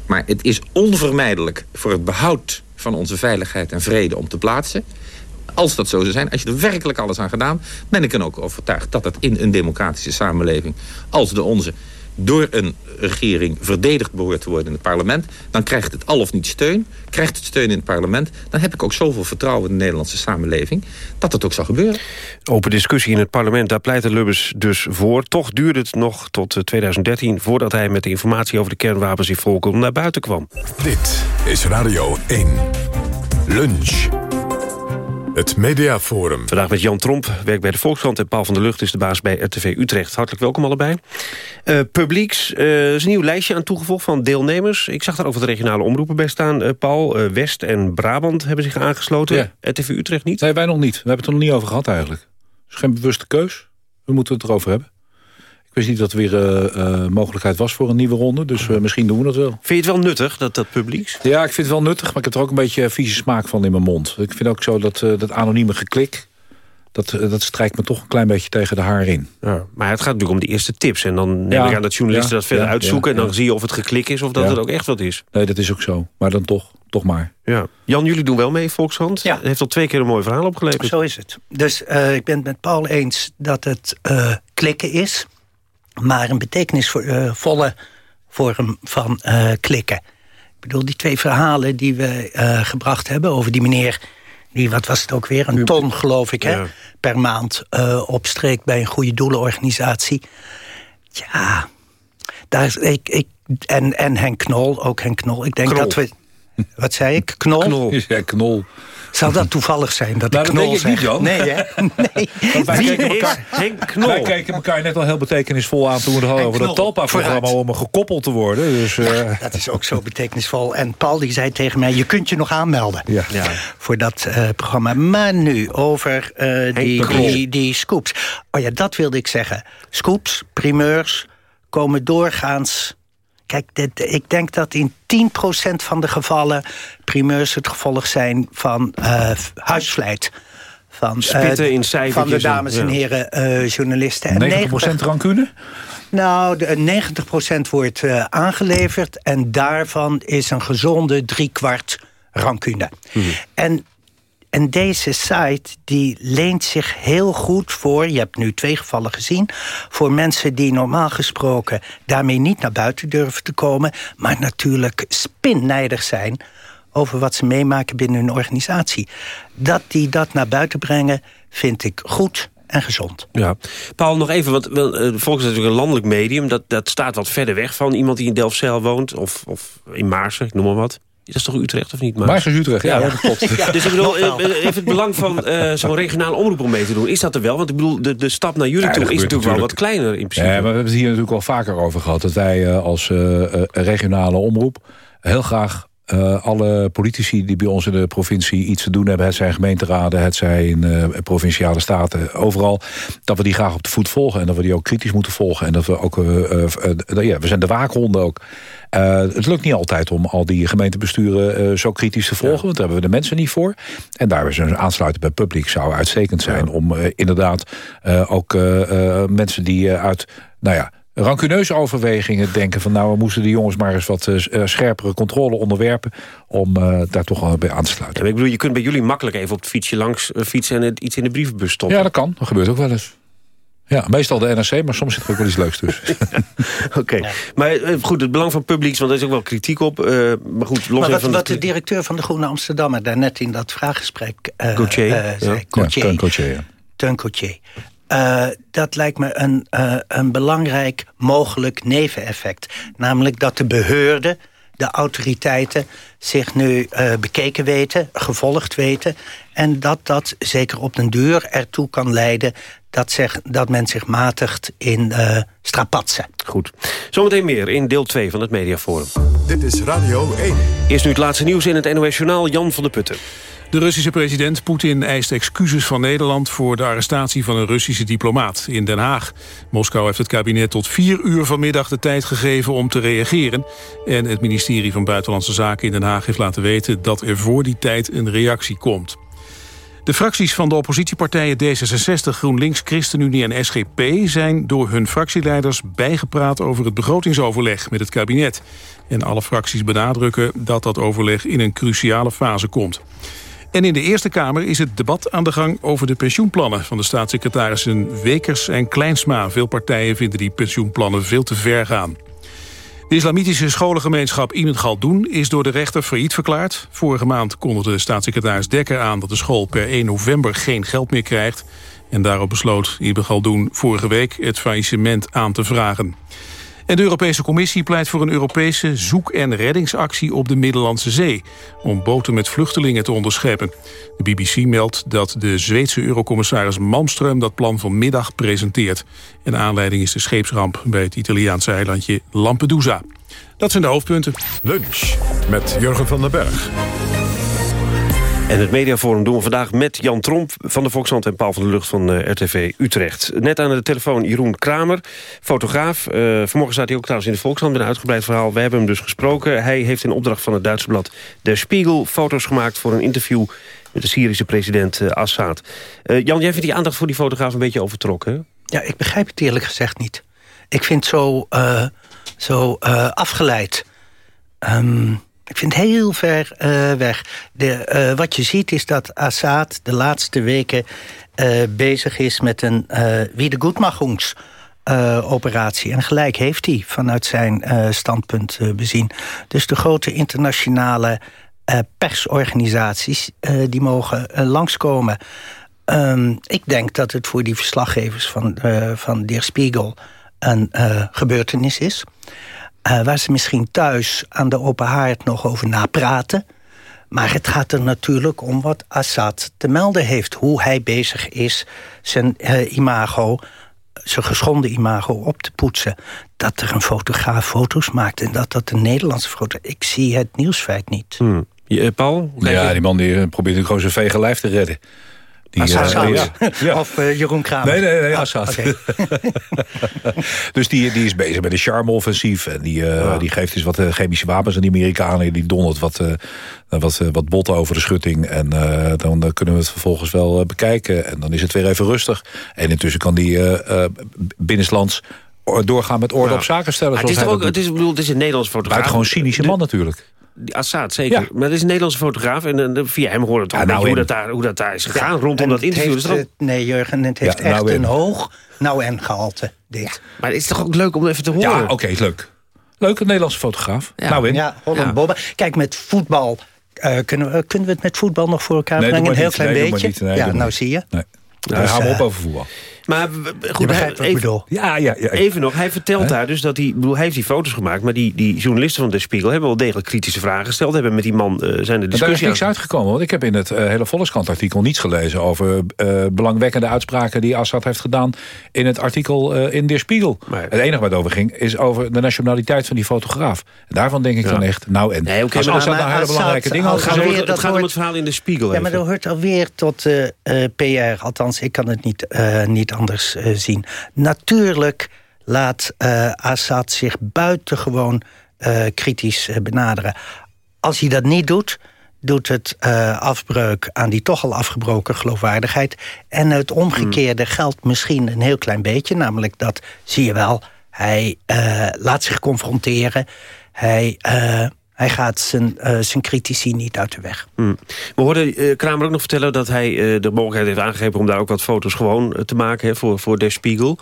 Maar het is onvermijdelijk voor het behoud van onze veiligheid en vrede om te plaatsen. Als dat zo zou zijn, als je er werkelijk alles aan gedaan... ben ik er ook overtuigd dat het in een democratische samenleving... als de onze door een regering verdedigd behoort te worden in het parlement... dan krijgt het al of niet steun. Krijgt het steun in het parlement... dan heb ik ook zoveel vertrouwen in de Nederlandse samenleving... dat dat ook zal gebeuren. Open discussie in het parlement, daar pleit Lubbers dus voor. Toch duurde het nog tot 2013 voordat hij met de informatie... over de kernwapens in Volkel naar buiten kwam. Dit is Radio 1. Lunch. Het Mediaforum. Vandaag met Jan Tromp, werkt bij de Volkskrant... en Paul van der Lucht is de baas bij RTV Utrecht. Hartelijk welkom allebei. Uh, Publieks, uh, is een nieuw lijstje aan toegevoegd van deelnemers. Ik zag daar over de regionale omroepen bij staan. Uh, Paul, West en Brabant hebben zich aangesloten. Ja. RTV Utrecht niet? Nee, wij nog niet. We hebben het er nog niet over gehad eigenlijk. is geen bewuste keus. We moeten het erover hebben. Ik wist niet dat er weer uh, mogelijkheid was voor een nieuwe ronde. Dus uh, misschien doen we dat wel. Vind je het wel nuttig, dat, dat publiek? Ja, ik vind het wel nuttig. Maar ik heb er ook een beetje vieze smaak van in mijn mond. Ik vind ook zo dat, dat anonieme geklik... Dat, dat strijkt me toch een klein beetje tegen de haar in. Ja, maar het gaat natuurlijk om de eerste tips. En dan neem ja, ik aan dat journalisten ja, dat verder uitzoeken... en dan zie je of het geklik is of dat het ook echt wat is. Nee, dat is ook zo. Maar dan toch, toch maar. Ja. Jan, jullie doen wel mee, Volkshand. Ja. heeft al twee keer een mooi verhaal opgeleverd. Zo is het. Dus ik ben het met Paul eens dat het klikken is maar een betekenisvolle vorm van uh, klikken. Ik bedoel, die twee verhalen die we uh, gebracht hebben over die meneer... die, wat was het ook weer, een ton geloof ik, hè, per maand uh, opstreekt... bij een goede doelenorganisatie. Ja, daar, ik, ik, en, en Henk Knol, ook Henk Knol. Ik denk Krol. dat we... Wat zei ik? Knol? Knol. Ja, knol. Zal dat toevallig zijn dat Nou, ik dat knol denk ik zeg? niet, Jan. Nee, hè? Nee. Want wij, keken is elkaar, Knol? wij keken elkaar net al heel betekenisvol aan... toen we het hadden over dat Talpa-programma... om gekoppeld te worden. Dus, eh, Dat is ook zo betekenisvol. En Paul die zei tegen mij, je kunt je nog aanmelden. Ja. Voor dat eh, programma. Maar nu over eh, die, die, die scoops. Oh ja, dat wilde ik zeggen. Scoops, primeurs, komen doorgaans... Kijk, dit- ik denk dat in 10% van de gevallen... primeurs het gevolg zijn van eh, huisvlijt. Van, eh, Spitten in Van de dames en heren eh, journalisten. En 90% rancune? nou, de 90% wordt eh, aangeleverd... en daarvan is een gezonde driekwart rancune. En, en deze site die leent zich heel goed voor... je hebt nu twee gevallen gezien... voor mensen die normaal gesproken daarmee niet naar buiten durven te komen... maar natuurlijk spinnijdig zijn over wat ze meemaken binnen hun organisatie. Dat die dat naar buiten brengen, vind ik goed en gezond. Ja. Paul, nog even, want wel, eh, is natuurlijk een landelijk medium. Dat, dat staat wat verder weg van iemand die in Delfzijl woont. Of, of in Maarsen, ik noem maar wat. Dat is toch Utrecht of niet? Maarsen is Utrecht, ja, dat klopt. Ja, dus ik bedoel, wel. eh, even het belang van eh, zo'n regionale omroep om mee te doen. Is dat er wel? Want ik bedoel, de, de stap naar jullie Ja, toe is natuurlijk wel wat kleiner in principe. Ja, maar we hebben het hier natuurlijk al vaker over gehad. Dat wij eh, als eh, eh, regionale omroep heel graag eh, alle politici die bij ons in de provincie iets te doen hebben... het zijn gemeenteraden, het zijn eh, provinciale staten, overal... dat we die graag op de voet volgen en dat we die ook kritisch moeten volgen. En dat we ook, eh, ja, we zijn de waakhonden ook. Het lukt niet altijd om al die gemeentebesturen zo kritisch te volgen... want daar hebben we de mensen niet voor. En daar is een aansluiten bij publiek zou uitstekend zijn... om inderdaad ook mensen die uit... nou ja, rancuneuze overwegingen denken van... nou, we moesten die jongens maar eens wat eh, scherpere controle onderwerpen... om eh, daar toch wel bij aan te sluiten. Ja, ik bedoel, je kunt bij jullie makkelijk even op het fietsje langs eh, fietsen... en het iets in de brievenbus stoppen. Ja, dat kan. Dat gebeurt ook wel eens. Ja, meestal de NRC, maar soms zit er ook wel iets leuks tussen. Oké, maar eh, goed, het belang van publieks, want daar is ook wel kritiek op. eh, maar goed, los Maar even wat, van wat de... de directeur van de Groene Amsterdammer... daarnet in dat vraaggesprek eh, Gauthier, eh, ja. zei, Ja, Teun. Teun. Eh, dat lijkt me een, eh, een belangrijk mogelijk neveneffect. Namelijk dat de beheerden, de autoriteiten... zich nu eh, bekeken weten, gevolgd weten... en dat dat zeker op den duur ertoe kan leiden... dat, zeg, dat men zich matigt in eh strapatsen. Goed. Zometeen meer in deel 2 van het Mediaforum. Dit is Radio 1. Eerst nu het laatste nieuws in het NOS Journaal. Jan van der Putten. De Russische president Poetin eist excuses van Nederland... voor de arrestatie van een Russische diplomaat in Den Haag. Moskou heeft het kabinet tot vier uur vanmiddag de tijd gegeven om te reageren. En het ministerie van Buitenlandse Zaken in Den Haag heeft laten weten... dat er voor die tijd een reactie komt. De fracties van de oppositiepartijen D66, GroenLinks, ChristenUnie en SGP... zijn door hun fractieleiders bijgepraat over het begrotingsoverleg met het kabinet. En alle fracties benadrukken dat dat overleg in een cruciale fase komt. En in de Eerste Kamer is het debat aan de gang over de pensioenplannen... van de staatssecretarissen Wekers en Kleinsma. Veel partijen vinden die pensioenplannen veel te ver gaan. De islamitische scholengemeenschap Ibn Galdoen is door de rechter failliet verklaard. Vorige maand kondigde staatssecretaris Dekker aan dat de school per 1 november geen geld meer krijgt. En daarop besloot Ibn Galdoen vorige week het faillissement aan te vragen. En de Europese Commissie pleit voor een Europese zoek- en reddingsactie op de Middellandse Zee... om boten met vluchtelingen te onderscheppen. De BBC meldt dat de Zweedse eurocommissaris Malmström dat plan vanmiddag presenteert. En aanleiding is de scheepsramp bij het Italiaanse eilandje Lampedusa. Dat zijn de hoofdpunten. Lunch met Jurgen van den Berg. En het mediaforum doen we vandaag met Jan Tromp van de Volkshand... en Paul van der Lucht van eh, RTV Utrecht. Net aan de telefoon Jeroen Kramer, fotograaf. Eh, vanmorgen staat hij ook trouwens in de Volkshand met een uitgebreid verhaal. We hebben hem dus gesproken. Hij heeft in opdracht van het Duitse blad Der Spiegel... foto's gemaakt voor een interview met de Syrische president eh, Assad. Jan, jij vindt die aandacht voor die fotograaf een beetje overtrokken? Ja, ik begrijp het eerlijk gezegd niet. Ik vind het zo, zo afgeleid. Ehm, ik vind het heel ver eh, weg. De, eh, wat je ziet is dat Assad de laatste weken eh, bezig is met een uh, wiedergoedmachungs... Uh, operatie. En gelijk heeft hij vanuit zijn standpunt bezien. Dus de grote internationale persorganisaties... die mogen langskomen. Um, ik denk dat het voor die verslaggevers van, van Der Spiegel... een gebeurtenis is. Uh, waar ze misschien thuis aan de open haard nog over napraten. Maar het gaat er natuurlijk om wat Assad te melden heeft. Hoe hij bezig is zijn uh, imago, zijn geschonden imago op te poetsen. Dat er een fotograaf foto's maakt en dat dat een Nederlandse foto... Ik zie het nieuwsfeit niet. Hmm. Je, Paul? Ja, die man die probeert gewoon zijn vege lijf te redden. Die, Assad. Uh, ja. ja. Of uh, Jeroen Kramer. Nee, nee, nee, Assad. Oh, okay. dus die, die is bezig met een charme-offensief. En die, uh, ja. die geeft dus wat chemische wapens aan die Amerikanen. Die dondert wat, wat, wat botten over de schutting. En dan, dan kunnen we het vervolgens wel bekijken. En dan is het weer even rustig. En intussen kan die binnenlands doorgaan met orde ja. op zaken stellen. Het is, toch ook, het, is, bedoel, het is een Nederlands fotograaf. gewoon cynische man natuurlijk. Assad, zeker. Ja. Maar dat is een Nederlandse fotograaf. En uh, via hem we toch ja, nou hoe, dat daar, hoe dat daar is gegaan. Ja, rondom dat interview. Heeft, het, nee, Jurgen, het heeft echt nou een hoog nou en gehalte. Dit. maar het is toch ook leuk om even te horen? Ja, oké, okay, leuk. Leuk, een Nederlandse fotograaf. Nou in. Ja, Holland. Kijk, met voetbal... Uh, kunnen, we, kunnen we het met voetbal nog voor elkaar nee, brengen? Een heel niet, klein nee, beetje? Niet, nee, ja, nou zie je. Nee. Dus, uh, hou op over voetbal. Maar goed, hij, even, ik bedoel. Ja, ja, ja. Even nog, hij vertelt daar dus dat hij... Bedoel, hij heeft die foto's gemaakt, maar die, die journalisten van De Spiegel... hebben wel degelijk kritische vragen gesteld. Hebben met die man uh, zijn de discussie... Daar is niks uitgekomen, want ik heb in het uh, hele Volkskrant-artikel... niets gelezen over uh, belangwekkende uitspraken... die Assad heeft gedaan in het artikel in De Spiegel. Maar, het enige waar het over ging, is over de nationaliteit van die fotograaf. En daarvan denk ik ja. dan echt, nou en... Nee, okay, als Assad nou hele belangrijke dingen had gezegd... Het, gaat om het verhaal in De Spiegel. Ja, even. maar dat hoort alweer tot PR. Althans, ik kan het niet, niet anders zien. Natuurlijk laat uh, Assad zich buitengewoon uh, kritisch benaderen. Als hij dat niet doet, doet het afbreuk aan die toch al afgebroken geloofwaardigheid. En het omgekeerde geldt misschien een heel klein beetje. Namelijk dat, zie je wel, hij laat zich confronteren. Hij hij gaat zijn, uh, zijn critici niet uit de weg. Hmm. We hoorden uh, Kramer ook nog vertellen dat hij uh, de mogelijkheid heeft aangegeven... om daar ook wat foto's gewoon te maken hè, voor, voor Der Spiegel.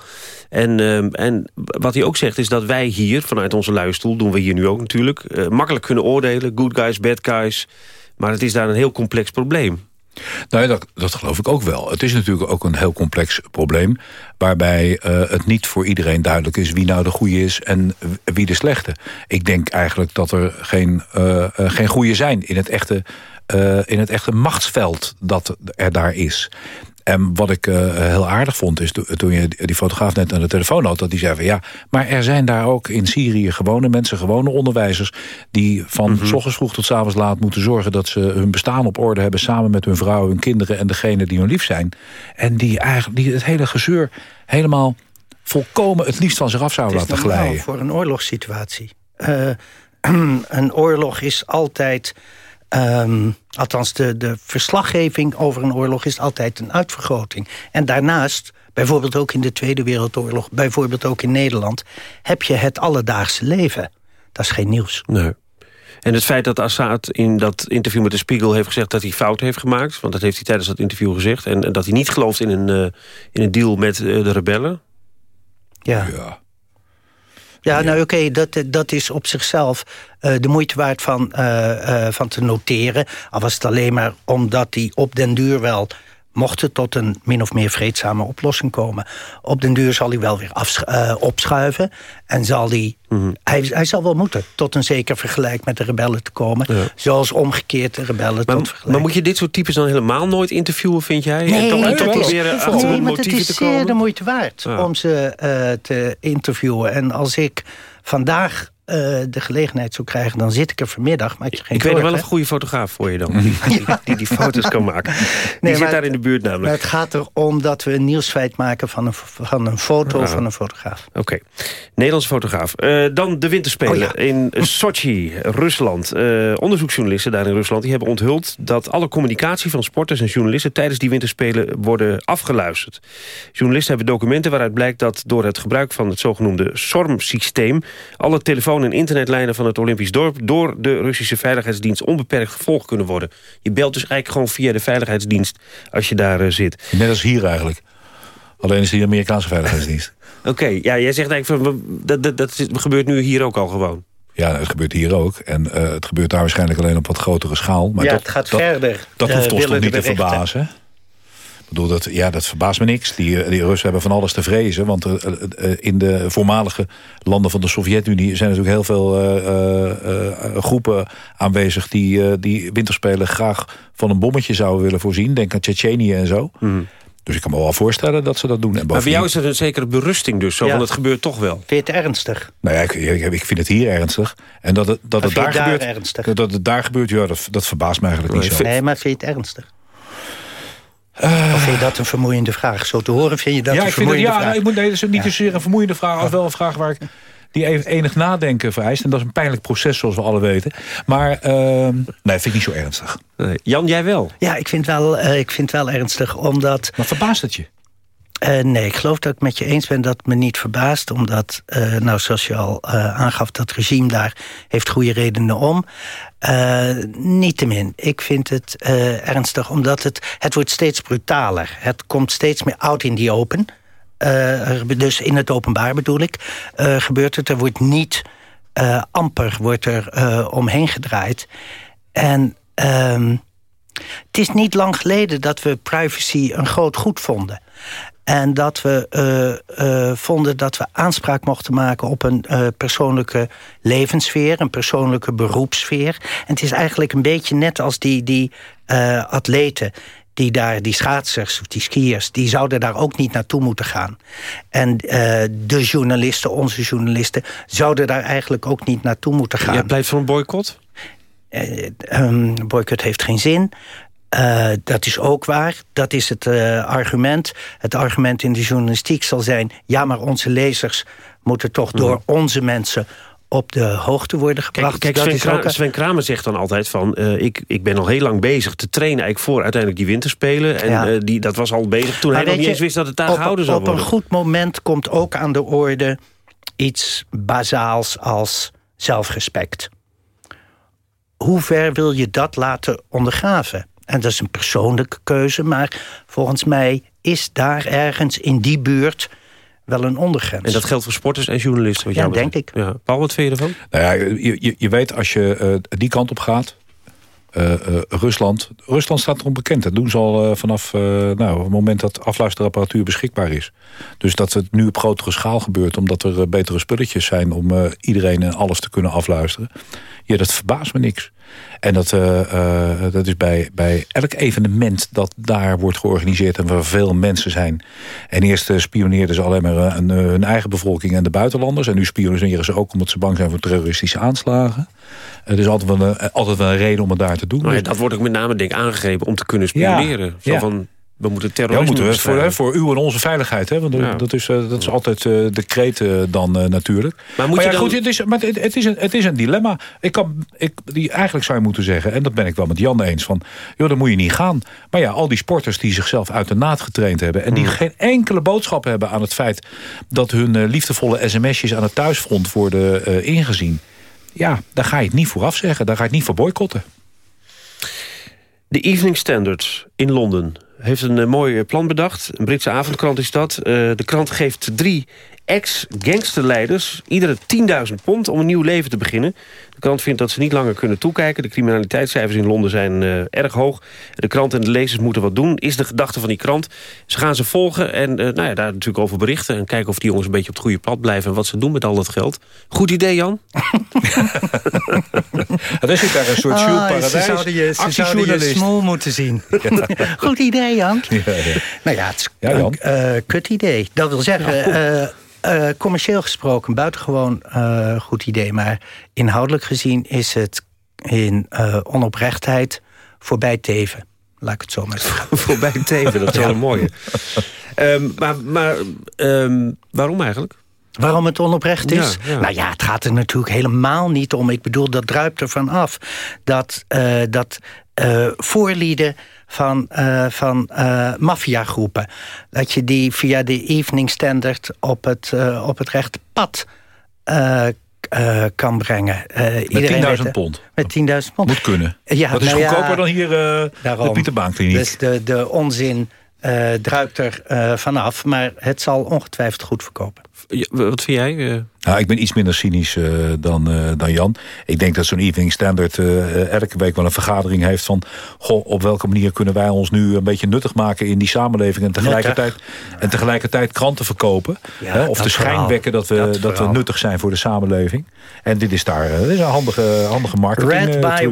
En, en wat hij ook zegt is dat wij hier, vanuit onze luie stoel... doen we hier nu ook natuurlijk, makkelijk kunnen oordelen. Good guys, bad guys. Maar het is daar een heel complex probleem. Nou, dat, dat geloof ik ook wel. Het is natuurlijk ook een heel complex probleem... waarbij uh, het niet voor iedereen duidelijk is... wie nou de goede is en wie de slechte. Ik denk eigenlijk dat er geen, uh, uh, geen goede zijn... in het echte, in het echte machtsveld dat er daar is. En wat ik uh, heel aardig vond is toen je die fotograaf net aan de telefoon had... dat die zei van ja, maar er zijn daar ook in Syrië gewone mensen, gewone onderwijzers... die van mm -hmm. s ochtends vroeg tot s avonds laat moeten zorgen... dat ze hun bestaan op orde hebben samen met hun vrouw, hun kinderen... en degene die hun lief zijn. En die, eigenlijk, die het hele gezeur helemaal volkomen het liefst van zich af zouden laten glijden. voor een oorlogssituatie. Uh, een oorlog is altijd Um, althans, de, de verslaggeving over een oorlog is altijd een uitvergroting. En daarnaast, bijvoorbeeld ook in de Tweede Wereldoorlog... bijvoorbeeld ook in Nederland, heb je het alledaagse leven. Dat is geen nieuws. Nee. En het feit dat Assad in dat interview met de Spiegel heeft gezegd... dat hij fout heeft gemaakt, want dat heeft hij tijdens dat interview gezegd... en, en dat hij niet gelooft in een, uh, in een deal met uh, de rebellen... Ja. ja. Ja, nou oké, okay, dat, dat is op zichzelf uh, de moeite waard van, uh, uh, van te noteren. Al was het alleen maar omdat hij op den duur wel mocht het tot een min of meer vreedzame oplossing komen. Op den duur zal hij wel weer uh, opschuiven. En zal hij, mm -hmm. hij, hij zal wel moeten tot een zeker vergelijk met de rebellen te komen. Ja. Zoals omgekeerd de rebellen maar, tot vergelijk. Maar moet je dit soort types dan helemaal nooit interviewen, vind jij? Nee, en toch, nee, proberen nee, achter nee, maar motieven het is te komen? zeer de moeite waard ja. om ze uh, te interviewen. En als ik vandaag uh, de gelegenheid zou krijgen, dan zit ik er vanmiddag. Maak je geen ik weet nog wel een goede fotograaf voor je dan, die die, die, die foto's kan maken. Die nee, zit daar in de buurt namelijk. Maar het gaat erom dat we een nieuwsfeit maken van een, van een foto ja. van een fotograaf. Oké, okay. Nederlands fotograaf. Uh, dan de winterspelen oh, ja. in Sochi, Rusland. Uh, onderzoeksjournalisten daar in Rusland die hebben onthuld... dat alle communicatie van sporters en journalisten... tijdens die winterspelen worden afgeluisterd. Journalisten hebben documenten waaruit blijkt dat... door het gebruik van het zogenoemde SORM-systeem... alle telefoon- en internetlijnen van het Olympisch dorp... door de Russische Veiligheidsdienst onbeperkt gevolgd kunnen worden. Je belt dus eigenlijk gewoon via de Veiligheidsdienst als je daar uh, zit. Net als hier eigenlijk. Alleen is die Amerikaanse Veiligheidsdienst. Oké, okay, ja, jij zegt eigenlijk... Van, dat, dat, dat gebeurt nu hier ook al gewoon. Ja, het gebeurt hier ook. En uh, het gebeurt daar waarschijnlijk alleen op wat grotere schaal. Maar ja, dat, het gaat dat, verder. Dat hoeft uh, ons toch niet te verbazen. Bedoel, dat, ja, dat verbaast me niks. Die, die Russen hebben van alles te vrezen. Want uh, uh, in de voormalige landen van de Sovjet-Unie... zijn natuurlijk heel veel uh, groepen aanwezig... die, die winterspelen graag van een bommetje zouden willen voorzien. Denk aan Tsjetsjenië en zo. Mm. Dus ik kan me wel voorstellen dat ze dat doen. En maar voor jou is het een zekere berusting dus, zo, ja. want het gebeurt toch wel. Vind je het ernstig? Nou ja, ik, ik vind het hier ernstig. En dat het, dat het daar, gebeurt, ernstig? Dat het daar gebeurt, ja, dat, dat verbaast me eigenlijk niet zo. Nee, maar vind je het ernstig? Uh, of vind je dat een vermoeiende vraag? Zo te horen vind je dat ja, een vermoeiende het, ja, vraag? Ik moet, nee, dat is niet ja. zozeer een vermoeiende vraag... als wel een vraag waar ik die even enig nadenken vereist. En dat is een pijnlijk proces, zoals we alle weten. Maar uh, nee, vind ik niet zo ernstig. Nee. Jan, jij wel? Ja, ik vind, wel, uh, ik vind het wel ernstig, omdat... Maar verbaast het je? Uh, nee, ik geloof dat ik met je eens ben dat het me niet verbaast. Omdat, uh, nou, zoals je al uh, aangaf, dat regime daar heeft goede redenen om. Niettemin, ik vind het ernstig omdat het, het wordt steeds brutaler. Het komt steeds meer out in die open. dus in het openbaar bedoel ik. gebeurt het, er wordt niet amper wordt er, omheen gedraaid. En... ehm het is niet lang geleden dat we privacy een groot goed vonden. En dat we uh, uh, vonden dat we aanspraak mochten maken op een uh, persoonlijke levenssfeer, een persoonlijke beroepssfeer. En het is eigenlijk een beetje net als die, die atleten die daar, die schaatsers of die skiers, die zouden daar ook niet naartoe moeten gaan. En de journalisten, onze journalisten, zouden daar eigenlijk ook niet naartoe moeten gaan. Jij pleit voor een boycott? Um, boycott heeft geen zin. Uh, dat is ook waar. Dat is het uh, argument. Het argument in de journalistiek zal zijn... ja, maar onze lezers moeten toch door mm. onze mensen op de hoogte worden gebracht. Kijk, kijk Sven, Kra ook... Sven, Kramer zegt dan altijd van... Uh, ik, ik ben al heel lang bezig te trainen eigenlijk voor uiteindelijk die winterspelen. En ja. die, dat was al bezig toen maar hij nog niet eens wist dat het daar op, gehouden zou op worden. Op een goed moment komt ook aan de orde iets bazaals als zelfrespect. Hoe ver wil je dat laten ondergraven? En dat is een persoonlijke keuze, maar volgens mij is daar ergens in die buurt wel een ondergrens. En dat geldt voor sporters en journalisten? Wat ja, jou denk ik. Ja. Paul, wat vind je ervan? Nou ja, je, je, je weet als je uh, die kant op gaat... Uh, uh, Rusland. Rusland staat erom bekend. Dat doen ze al uh, vanaf nou, het moment dat afluisterapparatuur beschikbaar is. Dus dat het nu op grotere schaal gebeurt... omdat er betere spulletjes zijn om iedereen en alles te kunnen afluisteren. Ja, dat verbaast me niks. En dat, uh, uh, dat is bij, bij elk evenement dat daar wordt georganiseerd... en waar veel mensen zijn. En eerst uh, spioneerden ze alleen maar een, hun eigen bevolking en de buitenlanders. En nu spioneren ze ook omdat ze bang zijn voor terroristische aanslagen. Het is altijd wel, een, altijd wel een reden om het daar te doen. Nou ja, dat wordt ook met name denk aangegrepen om te kunnen spioneren. Ja, Zo ja. van, we moeten terrorisme ja, moeten we, voor, voor uw en onze veiligheid. Hè? Want ja. dat, is, dat is altijd uh, de kreet uh, dan uh, natuurlijk. Maar, moet maar ja, je dan... goed, het is, maar het, het, is een, het is een dilemma. Ik kan, ik, die, eigenlijk zou je moeten zeggen, en dat ben ik wel met Jan eens... van, joh, dan moet je niet gaan. Maar ja, al die sporters die zichzelf uit de naad getraind hebben... en die hmm. geen enkele boodschap hebben aan het feit... dat hun liefdevolle sms'jes aan het thuisfront worden ingezien... ja, daar ga je het niet voor afzeggen. Daar ga je het niet voor boycotten. De Evening Standard in Londen heeft een uh, mooi plan bedacht. Een Britse avondkrant is dat. Uh, de krant geeft drie ex-gangsterleiders iedere 10.000 pond om een nieuw leven te beginnen. De krant vindt dat ze niet langer kunnen toekijken. De criminaliteitscijfers in Londen zijn uh, erg hoog. De krant en de lezers moeten wat doen, is de gedachte van die krant. Ze gaan ze volgen en uh, nou ja, daar natuurlijk over berichten... en kijken of die jongens een beetje op het goede pad blijven... en wat ze doen met al dat geld. Goed idee, Jan? dat is daar een soort oh, paradijs. Ze zouden je, ze zouden je smol moeten zien. Goed idee, Jan. Ja, ja. Nou ja, het is ja, Jan. een uh, kut idee. Dat wil zeggen... Uh, commercieel gesproken, buitengewoon uh, goed idee. Maar inhoudelijk gezien is het in uh, onoprechtheid voorbij teven. Laat ik het zo maar zeggen. voorbij teven, dat is wel een mooie. Um, maar maar um, waarom eigenlijk? Waarom het onoprecht is? Ja, ja. Nou ja, het gaat er natuurlijk helemaal niet om. Ik bedoel, dat druipt ervan af. Dat, uh, dat uh, voorlieden van, uh, van uh, maffiagroepen. Dat je die via de Evening Standard op het, op het rechte pad kan brengen. met 10.000 pond? Met 10.000 pond. Moet kunnen. Ja, dat is nou goedkoper ja, dan hier daarom, de Pieterbaankkliniek. Dus de, de onzin druipt er vanaf, maar het zal ongetwijfeld goed verkopen. Wat vind jij? Uh... Nou, ik ben iets minder cynisch uh, dan, uh, dan Jan. Ik denk dat zo'n Evening Standard elke week wel een vergadering heeft van... Goh, op welke manier kunnen wij ons nu een beetje nuttig maken in die samenleving... en tegelijkertijd, en tegelijkertijd kranten verkopen. Ja, hè, of de schijn wekken dat we, dat, dat we nuttig zijn voor de samenleving. En dit is daar dit is een handige, handige marketing. Red by 1.7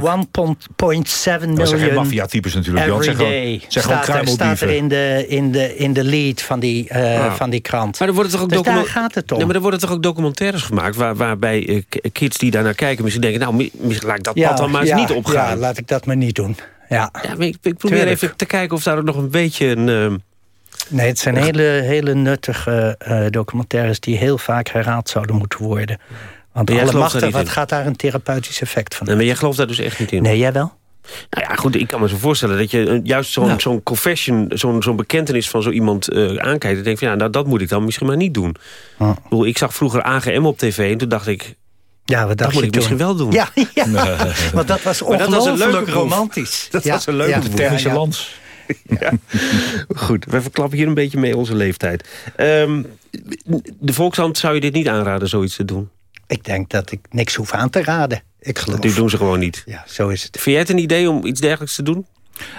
million. Dat zijn geen maffia-types natuurlijk. Jan. Zeg gewoon, zeg staat, er, staat er in de, in, de, in de lead van die, ah. van die krant. Maar er worden toch ook dus gaat het om. Ja, maar er worden toch ook documentaires gemaakt... Waar, waarbij uh, kids die daarnaar kijken misschien denken... nou, laat ik dat pad dan maar eens niet opgaan. Ja, laat ik dat maar niet doen. Ja, ja ik, ik, probeer Tuurlijk. even te kijken of daar ook nog een beetje een... Uh, nee, het zijn hele, hele nuttige uh, documentaires... die heel vaak herhaald zouden moeten worden. Want alle machtig, wat gaat daar een therapeutisch effect van? Nee, maar jij gelooft daar dus echt niet in? Nee, jij wel? Nou ja, goed, ik kan me zo voorstellen dat je juist zo'n nou. zo'n confession... zo'n zo'n bekentenis van zo iemand uh, aankijkt... en denkt van ja, nou, dat moet ik dan misschien maar niet doen. Oh. Ik, bedoel, ik zag vroeger AGM op tv en toen dacht ik... Ja, wat dat moet ik misschien wel doen. Ja, ja. want dat was ongelooflijk romantisch. Dat ja. was een leuke ja. Technische lans. Ja. Goed, we verklappen hier een beetje mee onze leeftijd. Um, de Volkshand zou je dit niet aanraden, zoiets te doen? Ik denk dat ik niks hoef aan te raden. Ik geloof. Dat doen ze gewoon niet. Ja, zo is het. Vind jij het een idee om iets dergelijks te doen?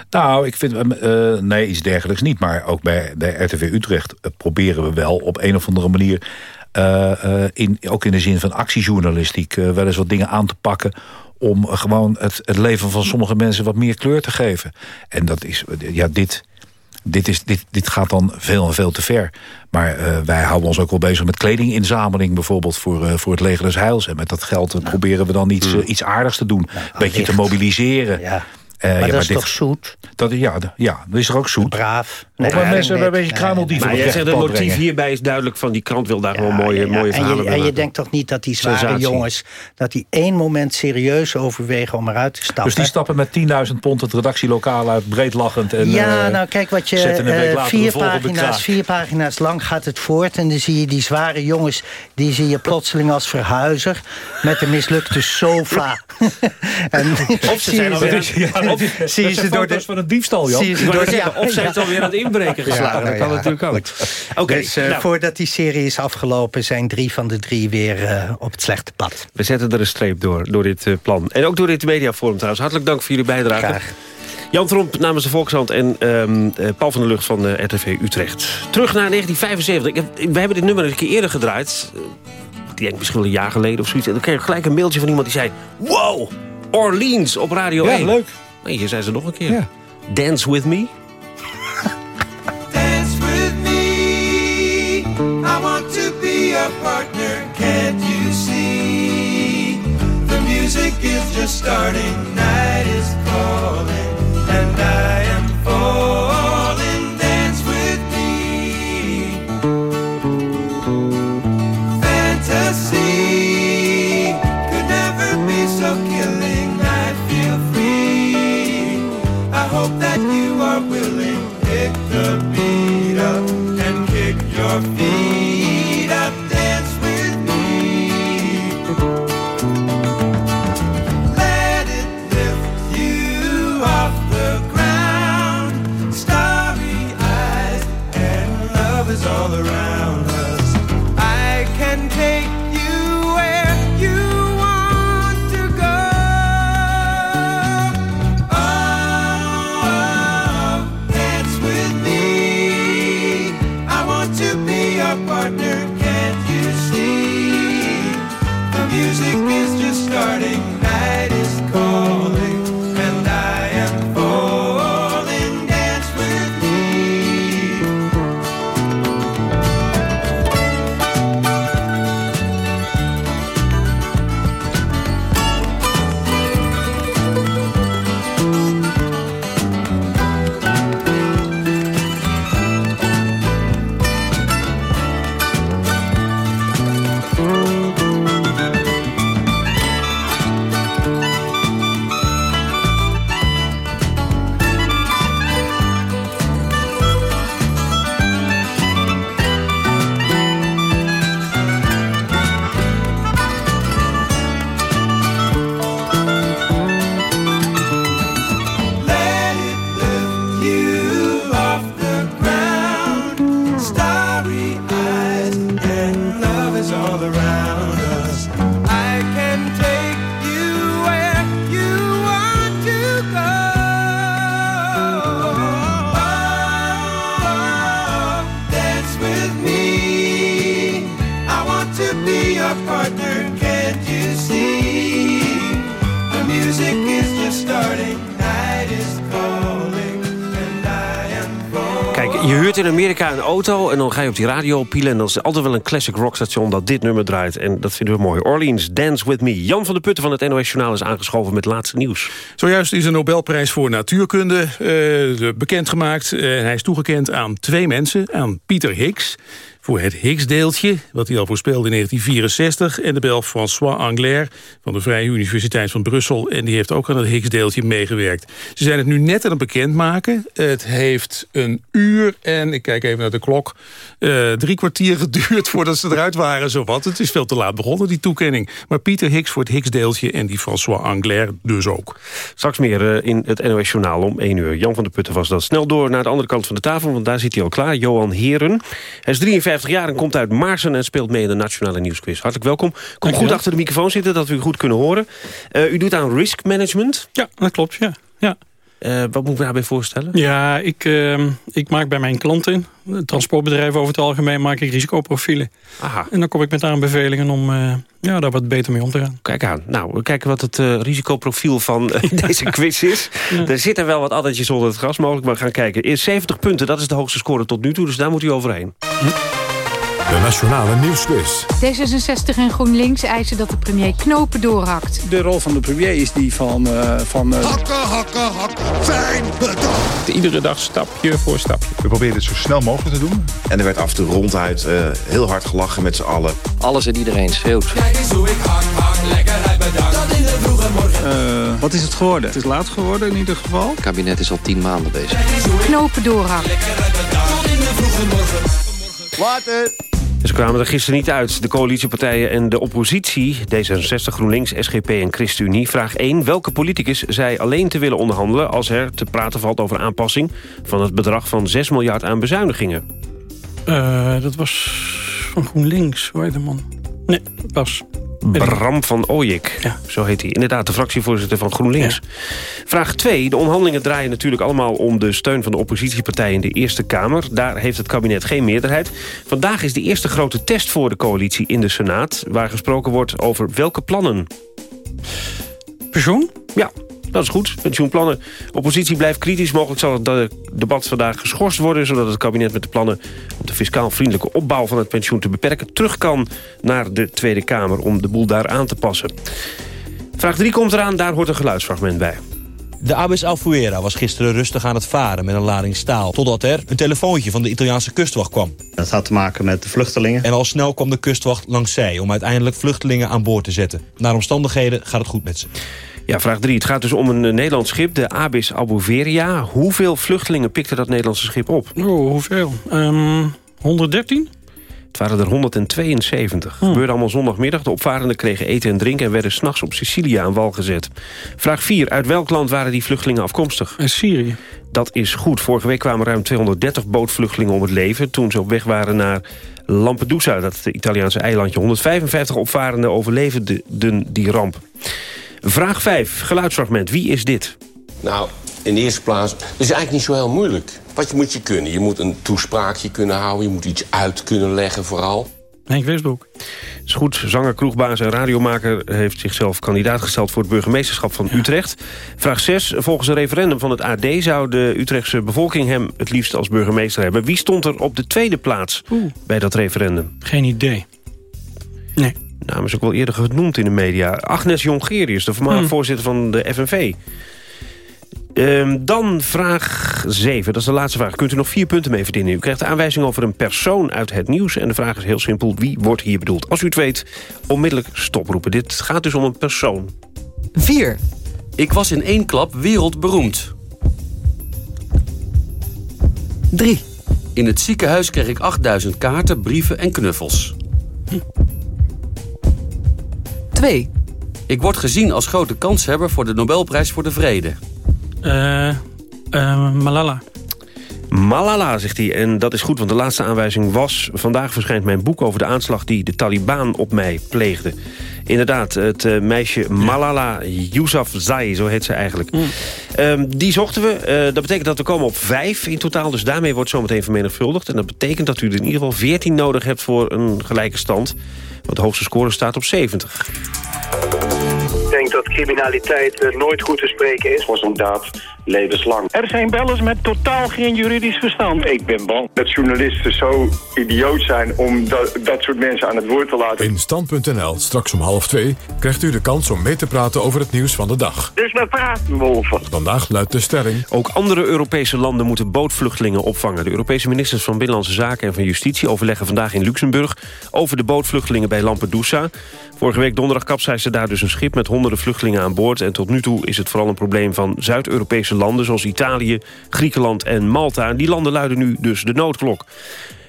Nou, ik vind, uh, nee, iets dergelijks niet. Maar ook bij, bij RTV Utrecht uh, proberen we wel op een of andere manier... Uh, in, ook in de zin van actiejournalistiek wel eens wat dingen aan te pakken om gewoon het, het leven van sommige mensen wat meer kleur te geven. En dat is, ja, dit, dit, is, dit, dit gaat dan veel en veel te ver. Maar uh, wij houden ons ook wel bezig met kledinginzameling... bijvoorbeeld voor, uh, voor het leger des Heils. En met dat geld uh, proberen we dan iets, uh, iets aardigs te doen. Een beetje te mobiliseren. Ja. Uh, maar ja, dat is dit, toch zoet? Dat, ja, ja, dat is er ook zoet. Braaf. Nee, maar mensen hebben een beetje kraneldief Maar jij zegt het motief brengen. hierbij is duidelijk van die krant wil daar ja, gewoon mooie, ja, mooie verhalen en je, en je denkt toch niet dat die zware Sensatie. jongens... dat die één moment serieus overwegen om eruit te stappen? Dus die stappen met 10.000 pond het redactielokaal uit, breed lachend. En, ja, uh, nou kijk wat je... Uh, vier, pagina's, vier pagina's lang gaat het voort... en dan zie je die zware jongens... die zie je plotseling als verhuizer... met een mislukte sofa. en, of ze zijn alweer... Zie je ze door de van een diefstal, Jan. Of zijn ze alweer aan het inbreken geslagen. dat kan natuurlijk ook. Oké, dus, uh, nou. voordat die serie is afgelopen... zijn drie van de drie weer uh, op het slechte pad. We zetten er een streep door, door dit uh, plan. En ook door dit mediaforum trouwens. Hartelijk dank voor jullie bijdrage. Graag. Jan Tromp namens de Volkshand en um, uh, Paul van der Lucht van uh, RTV Utrecht. Terug naar 1975. Ik heb, we hebben dit nummer een keer eerder gedraaid. Ik denk misschien wel een jaar geleden of zoiets. En dan kreeg ik gelijk een mailtje van iemand die zei... Wow, Orleans op Radio ja, 1. leuk. Nee, hier zijn ze nog een keer. Ja. Dance With Me. Dance with me. I want to be your partner. Can't you see? The music is just starting. Night is calling. And I am falling. Partner, can't you see? The music is just starting, night is calling, and I am falling. Kijk, je huurt in Amerika een auto en dan ga je op die radio pielen... en dan is er altijd wel een classic rockstation dat dit nummer draait. En dat vinden we mooi. Orleans, Dance With Me. Jan van der Putten van het NOS Journaal is aangeschoven met laatste nieuws. Zojuist is een Nobelprijs voor natuurkunde eh, bekendgemaakt. Eh, hij is toegekend aan twee mensen. Aan Pieter Higgs voor het Higgs-deeltje, wat hij al voorspelde in 1964... en de Belg François Anglaire van de Vrije Universiteit van Brussel... en die heeft ook aan het Higgs-deeltje meegewerkt. Ze zijn het nu net aan het bekendmaken. Het heeft een uur en, ik kijk even naar de klok... eh, drie kwartier geduurd voordat ze eruit waren, zowat. Het is veel te laat begonnen, die toekenning. Maar Pieter Higgs voor het Higgs-deeltje en die François Anglaire dus ook. Straks meer eh, in het NOS Journaal om 1 uur. Jan van der Putten was dat. Snel door naar de andere kant van de tafel, want daar zit hij al klaar. Johan Heren. Hij is 53 jaar en komt uit Maarsen en speelt mee in de Nationale Nieuwsquiz. Hartelijk welkom. Kom goed achter de microfoon zitten, dat we u goed kunnen horen. Eh, u doet aan risk management. Ja, dat klopt, ja. ja. Eh, wat moet ik daarbij voorstellen? Ja, ik, eh, ik maak bij mijn klanten, transportbedrijven over het algemeen, maak ik risicoprofielen. Aha. En dan kom ik met aanbevelingen om eh, ja, daar wat beter mee om te gaan. Kijk aan. Nou, we kijken wat het risicoprofiel van deze quiz is. Er zitten wel wat addertjes onder het gras mogelijk. Maar we gaan kijken. Eerst 70 punten, dat is de hoogste score tot nu toe. Dus daar moet u overheen. De Nationale Nieuwsquiz. D66 en GroenLinks eisen dat de premier knopen doorhakt. De rol van de premier is die van... eh, van eh, Hakken, hakken, hakken. Fijn bedacht. Iedere dag stapje voor stapje. We proberen dit zo snel mogelijk te doen. En er werd af en toe ronduit eh, heel hard gelachen met z'n allen. Alles en iedereen schreeuwt. Kijk eens hoe ik hak, hak, lekker uit bedacht. Dat in de vroege morgen. wat is het geworden? Het is laat geworden in ieder geval. Het kabinet is al tien maanden bezig. Knopen doorhakt. Tot in de vroege morgen. Water! Ze kwamen er gisteren niet uit. De coalitiepartijen en de oppositie, D66, GroenLinks, SGP en ChristenUnie. Vraag 1. Welke politicus zei alleen te willen onderhandelen... als er te praten valt over aanpassing van het bedrag van 6 miljard aan bezuinigingen? Eh, dat was van GroenLinks, hoe heet de man? Nee, pas. Bram van Ooyek, zo heet hij. Inderdaad, de fractievoorzitter van GroenLinks. Vraag 2. De onderhandelingen draaien natuurlijk allemaal om de steun van de oppositiepartijen in de Eerste Kamer. Daar heeft het kabinet geen meerderheid. Vandaag is de eerste grote test voor de coalitie in de Senaat... waar gesproken wordt over welke plannen. Pensioen? Ja, dat is goed. Pensioenplannen. Oppositie blijft kritisch. Mogelijk zal het de- debat vandaag geschorst worden... zodat het kabinet met de plannen om de fiscaal vriendelijke opbouw van het pensioen te beperken... terug kan naar de Tweede Kamer om de boel daar aan te passen. Vraag 3 komt eraan, daar hoort een geluidsfragment bij. De Abbes Alfuera was gisteren rustig aan het varen met een lading staal... totdat er een telefoontje van de Italiaanse kustwacht kwam. Dat had te maken met de vluchtelingen. En al snel kwam de kustwacht langs zee... om uiteindelijk vluchtelingen aan boord te zetten. Naar omstandigheden gaat het goed met ze. Ja, vraag 3. Het gaat dus om een eh, Nederlands schip, de Abis Albuveria. Hoeveel vluchtelingen pikte dat Nederlandse schip op? Oh, hoeveel? Ehm 113? Het waren er 172. gebeurde allemaal zondagmiddag. De opvarenden kregen eten en drinken... en werden s'nachts op Sicilië aan wal gezet. Vraag 4. Uit welk land waren die vluchtelingen afkomstig? Syrië. Dat is goed. Vorige week kwamen ruim 230 bootvluchtelingen om het leven... toen ze op weg waren naar Lampedusa, dat Italiaanse eilandje. 155 opvarenden overleefden die ramp. Vraag 5. Geluidsfragment. Wie is dit? Nou, in de eerste plaats, het is eigenlijk niet zo heel moeilijk. Wat je moet je kunnen. Je moet een toespraakje kunnen houden. Je moet iets uit kunnen leggen vooral. Henk Westbroek. Is goed. Zanger, kroegbaas en radiomaker heeft zichzelf kandidaat gesteld... voor het burgemeesterschap van Utrecht. Vraag 6. Volgens een referendum van het AD... zou de Utrechtse bevolking hem het liefst als burgemeester hebben. Wie stond er op de tweede plaats bij dat referendum? Geen idee. Nee. Naam is ook wel eerder genoemd in de media. Agnes Jongerius, de voormalig Hmm. voorzitter van de FNV. Ehm, dan vraag 7, dat is de laatste vraag. Kunt u nog vier punten mee verdienen? U krijgt de aanwijzing over een persoon uit het nieuws. En de vraag is heel simpel, wie wordt hier bedoeld? Als u het weet, onmiddellijk stoproepen. Dit gaat dus om een persoon. 4. Ik was in één klap wereldberoemd. 3. In het ziekenhuis kreeg ik 8000 kaarten, brieven en knuffels. 2. Ik word gezien als grote kanshebber voor de Nobelprijs voor de Vrede. Eh, eh, Malala. Malala, zegt hij. En dat is goed, want de laatste aanwijzing was... vandaag verschijnt mijn boek over de aanslag die de Taliban op mij pleegde. Inderdaad, het eh, meisje Malala Yousafzai, zo heet ze eigenlijk. Ehm, die zochten we. Eh, dat betekent dat we komen op vijf in totaal. Dus daarmee wordt zometeen vermenigvuldigd. En dat betekent dat u er in ieder geval 14 nodig hebt voor een gelijke stand. Want de hoogste score staat op 70. Ik denk dat criminaliteit eh, nooit goed te spreken is. Was inderdaad levenslang. Er zijn bellers met totaal geen juridisch verstand. Ik ben bang dat journalisten zo idioot zijn om dat, dat soort mensen aan het woord te laten. In Stand.nl, straks om half twee, krijgt u de kans om mee te praten over het nieuws van de dag. Dus we praten wolven. Vandaag luidt de stelling... Ook andere Europese landen moeten bootvluchtelingen opvangen. De Europese ministers van Binnenlandse Zaken en van Justitie... overleggen vandaag in Luxemburg over de bootvluchtelingen bij Lampedusa. Vorige week donderdag kapseisde daar dus een schip met honderden vluchtelingen aan boord. En tot nu toe is het vooral een probleem van Zuid-Europese landen... zoals Italië, Griekenland en Malta. En die landen luiden nu dus de noodklok.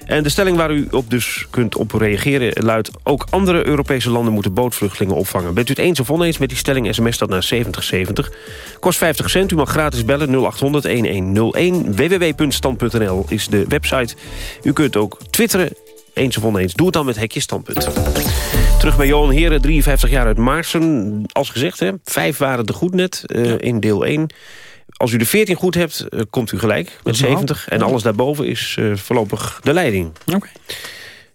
En de stelling waar u op dus kunt op reageren luidt... ook andere Europese landen moeten bootvluchtelingen opvangen. Bent u het eens of oneens met die stelling, sms dat naar 7070. Kost 50 cent, u mag gratis bellen 0800-1101. www.stand.nl is de website. U kunt ook twitteren, eens of oneens. Doe het dan met hekje standpunt. Terug bij Johan Heren, 53 jaar uit Maarsen. Als gezegd, hè, vijf waren er goed net eh, in deel 1. Als u de 14 goed hebt, eh, komt u gelijk met 70. En alles daarboven is eh, voorlopig de leiding. Oké.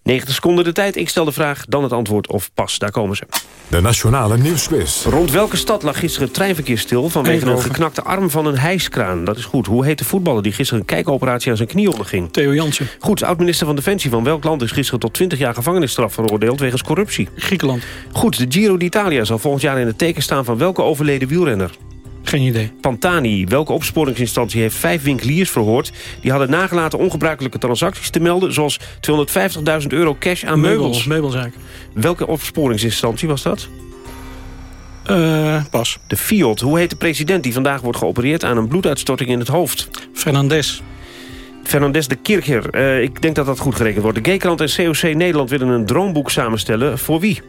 90 seconden de tijd. Ik stel de vraag, dan het antwoord of pas. Daar komen ze. De Nationale Nieuwsquiz. Rond welke stad lag gisteren het treinverkeer stil... vanwege een geknakte arm van een hijskraan? Dat is goed. Hoe heet de voetballer die gisteren een kijkoperatie aan zijn knie onderging? Theo Jansen. Goed, oud-minister van Defensie van welk land is gisteren tot 20 jaar gevangenisstraf veroordeeld wegens corruptie? Griekenland. Goed, de Giro d'Italia zal volgend jaar in het teken staan van welke overleden wielrenner? Geen idee. Pantani. Welke opsporingsinstantie heeft vijf winkeliers verhoord... die hadden nagelaten ongebruikelijke transacties te melden... zoals 250.000 euro cash aan meubels? Meubelzaak. Welke opsporingsinstantie was dat? Eh, pas. De Fiat. Hoe heet de president die vandaag wordt geopereerd... aan een bloeduitstorting in het hoofd? Fernandes. Fernandes de Kircher. Eh, ik denk dat dat goed gerekend wordt. De G-krant en COC Nederland willen een droomboek samenstellen. Voor wie?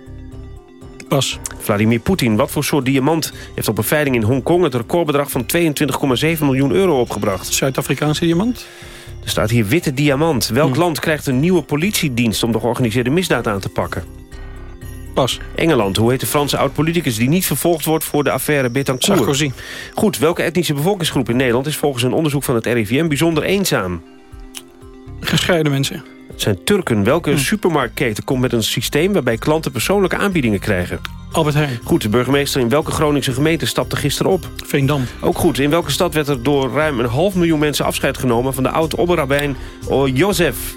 Pas. Vladimir Poetin. Wat voor soort diamant heeft op een veiling in Hongkong... het recordbedrag van 22,7 miljoen euro opgebracht? Zuid-Afrikaanse diamant. Er staat hier witte diamant. Welk land krijgt een nieuwe politiedienst... om de georganiseerde misdaad aan te pakken? Pas. Engeland. Hoe heet de Franse oud-politicus die niet vervolgd wordt... voor de affaire Betancourt? Sarkozy. Goed, welke etnische bevolkingsgroep in Nederland... is volgens een onderzoek van het RIVM bijzonder eenzaam? Gescheiden mensen. Zijn Turken. Welke supermarktketen komt met een systeem... waarbij klanten persoonlijke aanbiedingen krijgen? Albert Heijn. Goed, de burgemeester in welke Groningse gemeente stapte gisteren op? Veendam. Ook goed, in welke stad werd er door ruim een half miljoen mensen afscheid genomen... van de oud-obberrabijn oh, Jozef?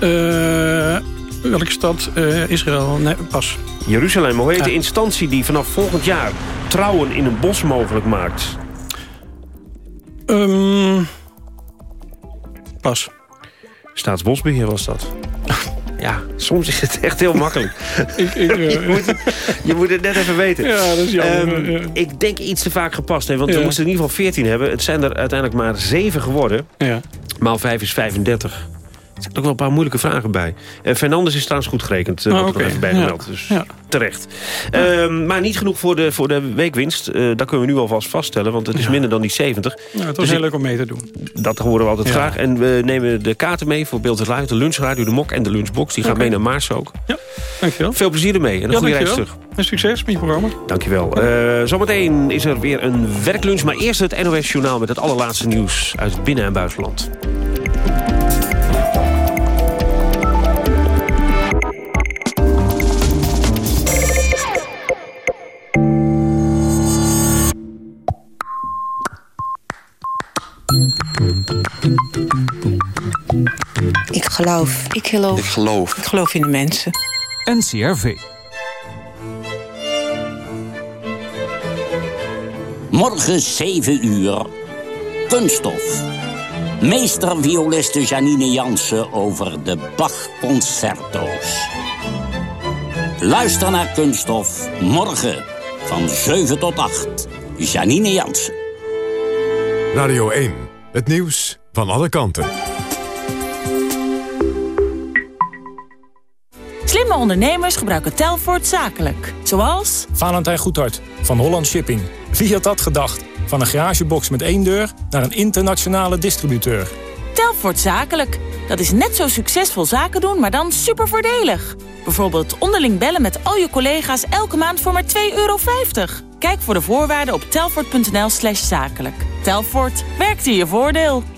Eh, welke stad? Eh, Israël. Nee, pas. Jeruzalem. Hoe heet de instantie die vanaf volgend jaar... trouwen in een bos mogelijk maakt? Ehm, pas. Staatsbosbeheer was dat. Ja, soms is het echt heel makkelijk. ik, ik, eh, je, moet het, je moet het net even weten. Ja, dat is jammer. Ehm, Ja. Ik denk iets te vaak gepast. Hè, want we Ja. moesten in ieder geval 14 hebben. Het zijn er uiteindelijk maar 7 geworden. Ja. Maal 5 is 35. Er zitten ook wel een paar moeilijke vragen bij. En Fernandes is trouwens goed gerekend. Uh, Ah, wordt er even bij Ja. gemeld. Dus Ja. terecht. Ehm, maar niet genoeg voor de, voor de weekwinst. Eh, dat kunnen we nu alvast vaststellen. Want het is minder dan die 70. Nou, het was Dus heel leuk om mee te doen. Dat horen we altijd Ja. graag. En we nemen de kaarten mee voor Beeld het Live, de lunchradio, de mok en de lunchbox. Die gaan mee naar Maars ook. Ja, dankjewel. Veel plezier ermee en een Ja, goede reis terug. En succes met je programma. Dankjewel. Eh zometeen is er weer een werklunch. Maar eerst het NOS Journaal met het allerlaatste nieuws uit binnen- en buitenland. Ik geloof. Ik geloof. Ik geloof. Ik geloof in de mensen. NCRV. Morgen 7 uur. Kunststof. Meestervioliste Janine Jansen over de Bach-concerto's. Luister naar Kunststof. Morgen van 7 tot 8. Janine Jansen. Radio 1. Het nieuws van alle kanten. Slimme ondernemers gebruiken Telfort zakelijk. Zoals... Valentijn Goedhart van Holland Shipping. Wie had dat gedacht? Van een garagebox met één deur naar een internationale distributeur. Telfort Zakelijk. Dat is net zo succesvol zaken doen, maar dan super voordelig. Bijvoorbeeld onderling bellen met al je collega's elke maand voor maar 2,50 euro. Kijk voor de voorwaarden op telfort.nl slash zakelijk. Telfort, werkt in je voordeel.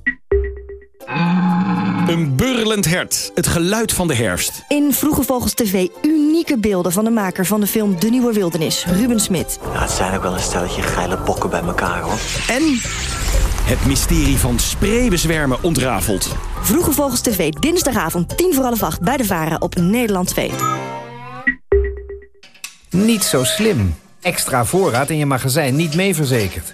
Een burlend hert. Het geluid van de herfst. In Vroege Vogels TV unieke beelden van de maker van de film De Nieuwe Wildernis, Ruben Smit. Ja, het zijn ook wel een stelletje geile bokken bij elkaar, hoor. En het mysterie van spreeuwenzwermen ontrafeld. Vroege Vogels TV, dinsdagavond, tien voor half acht bij de Varen op Nederland 2. Niet zo slim. Extra voorraad in je magazijn niet mee verzekerd.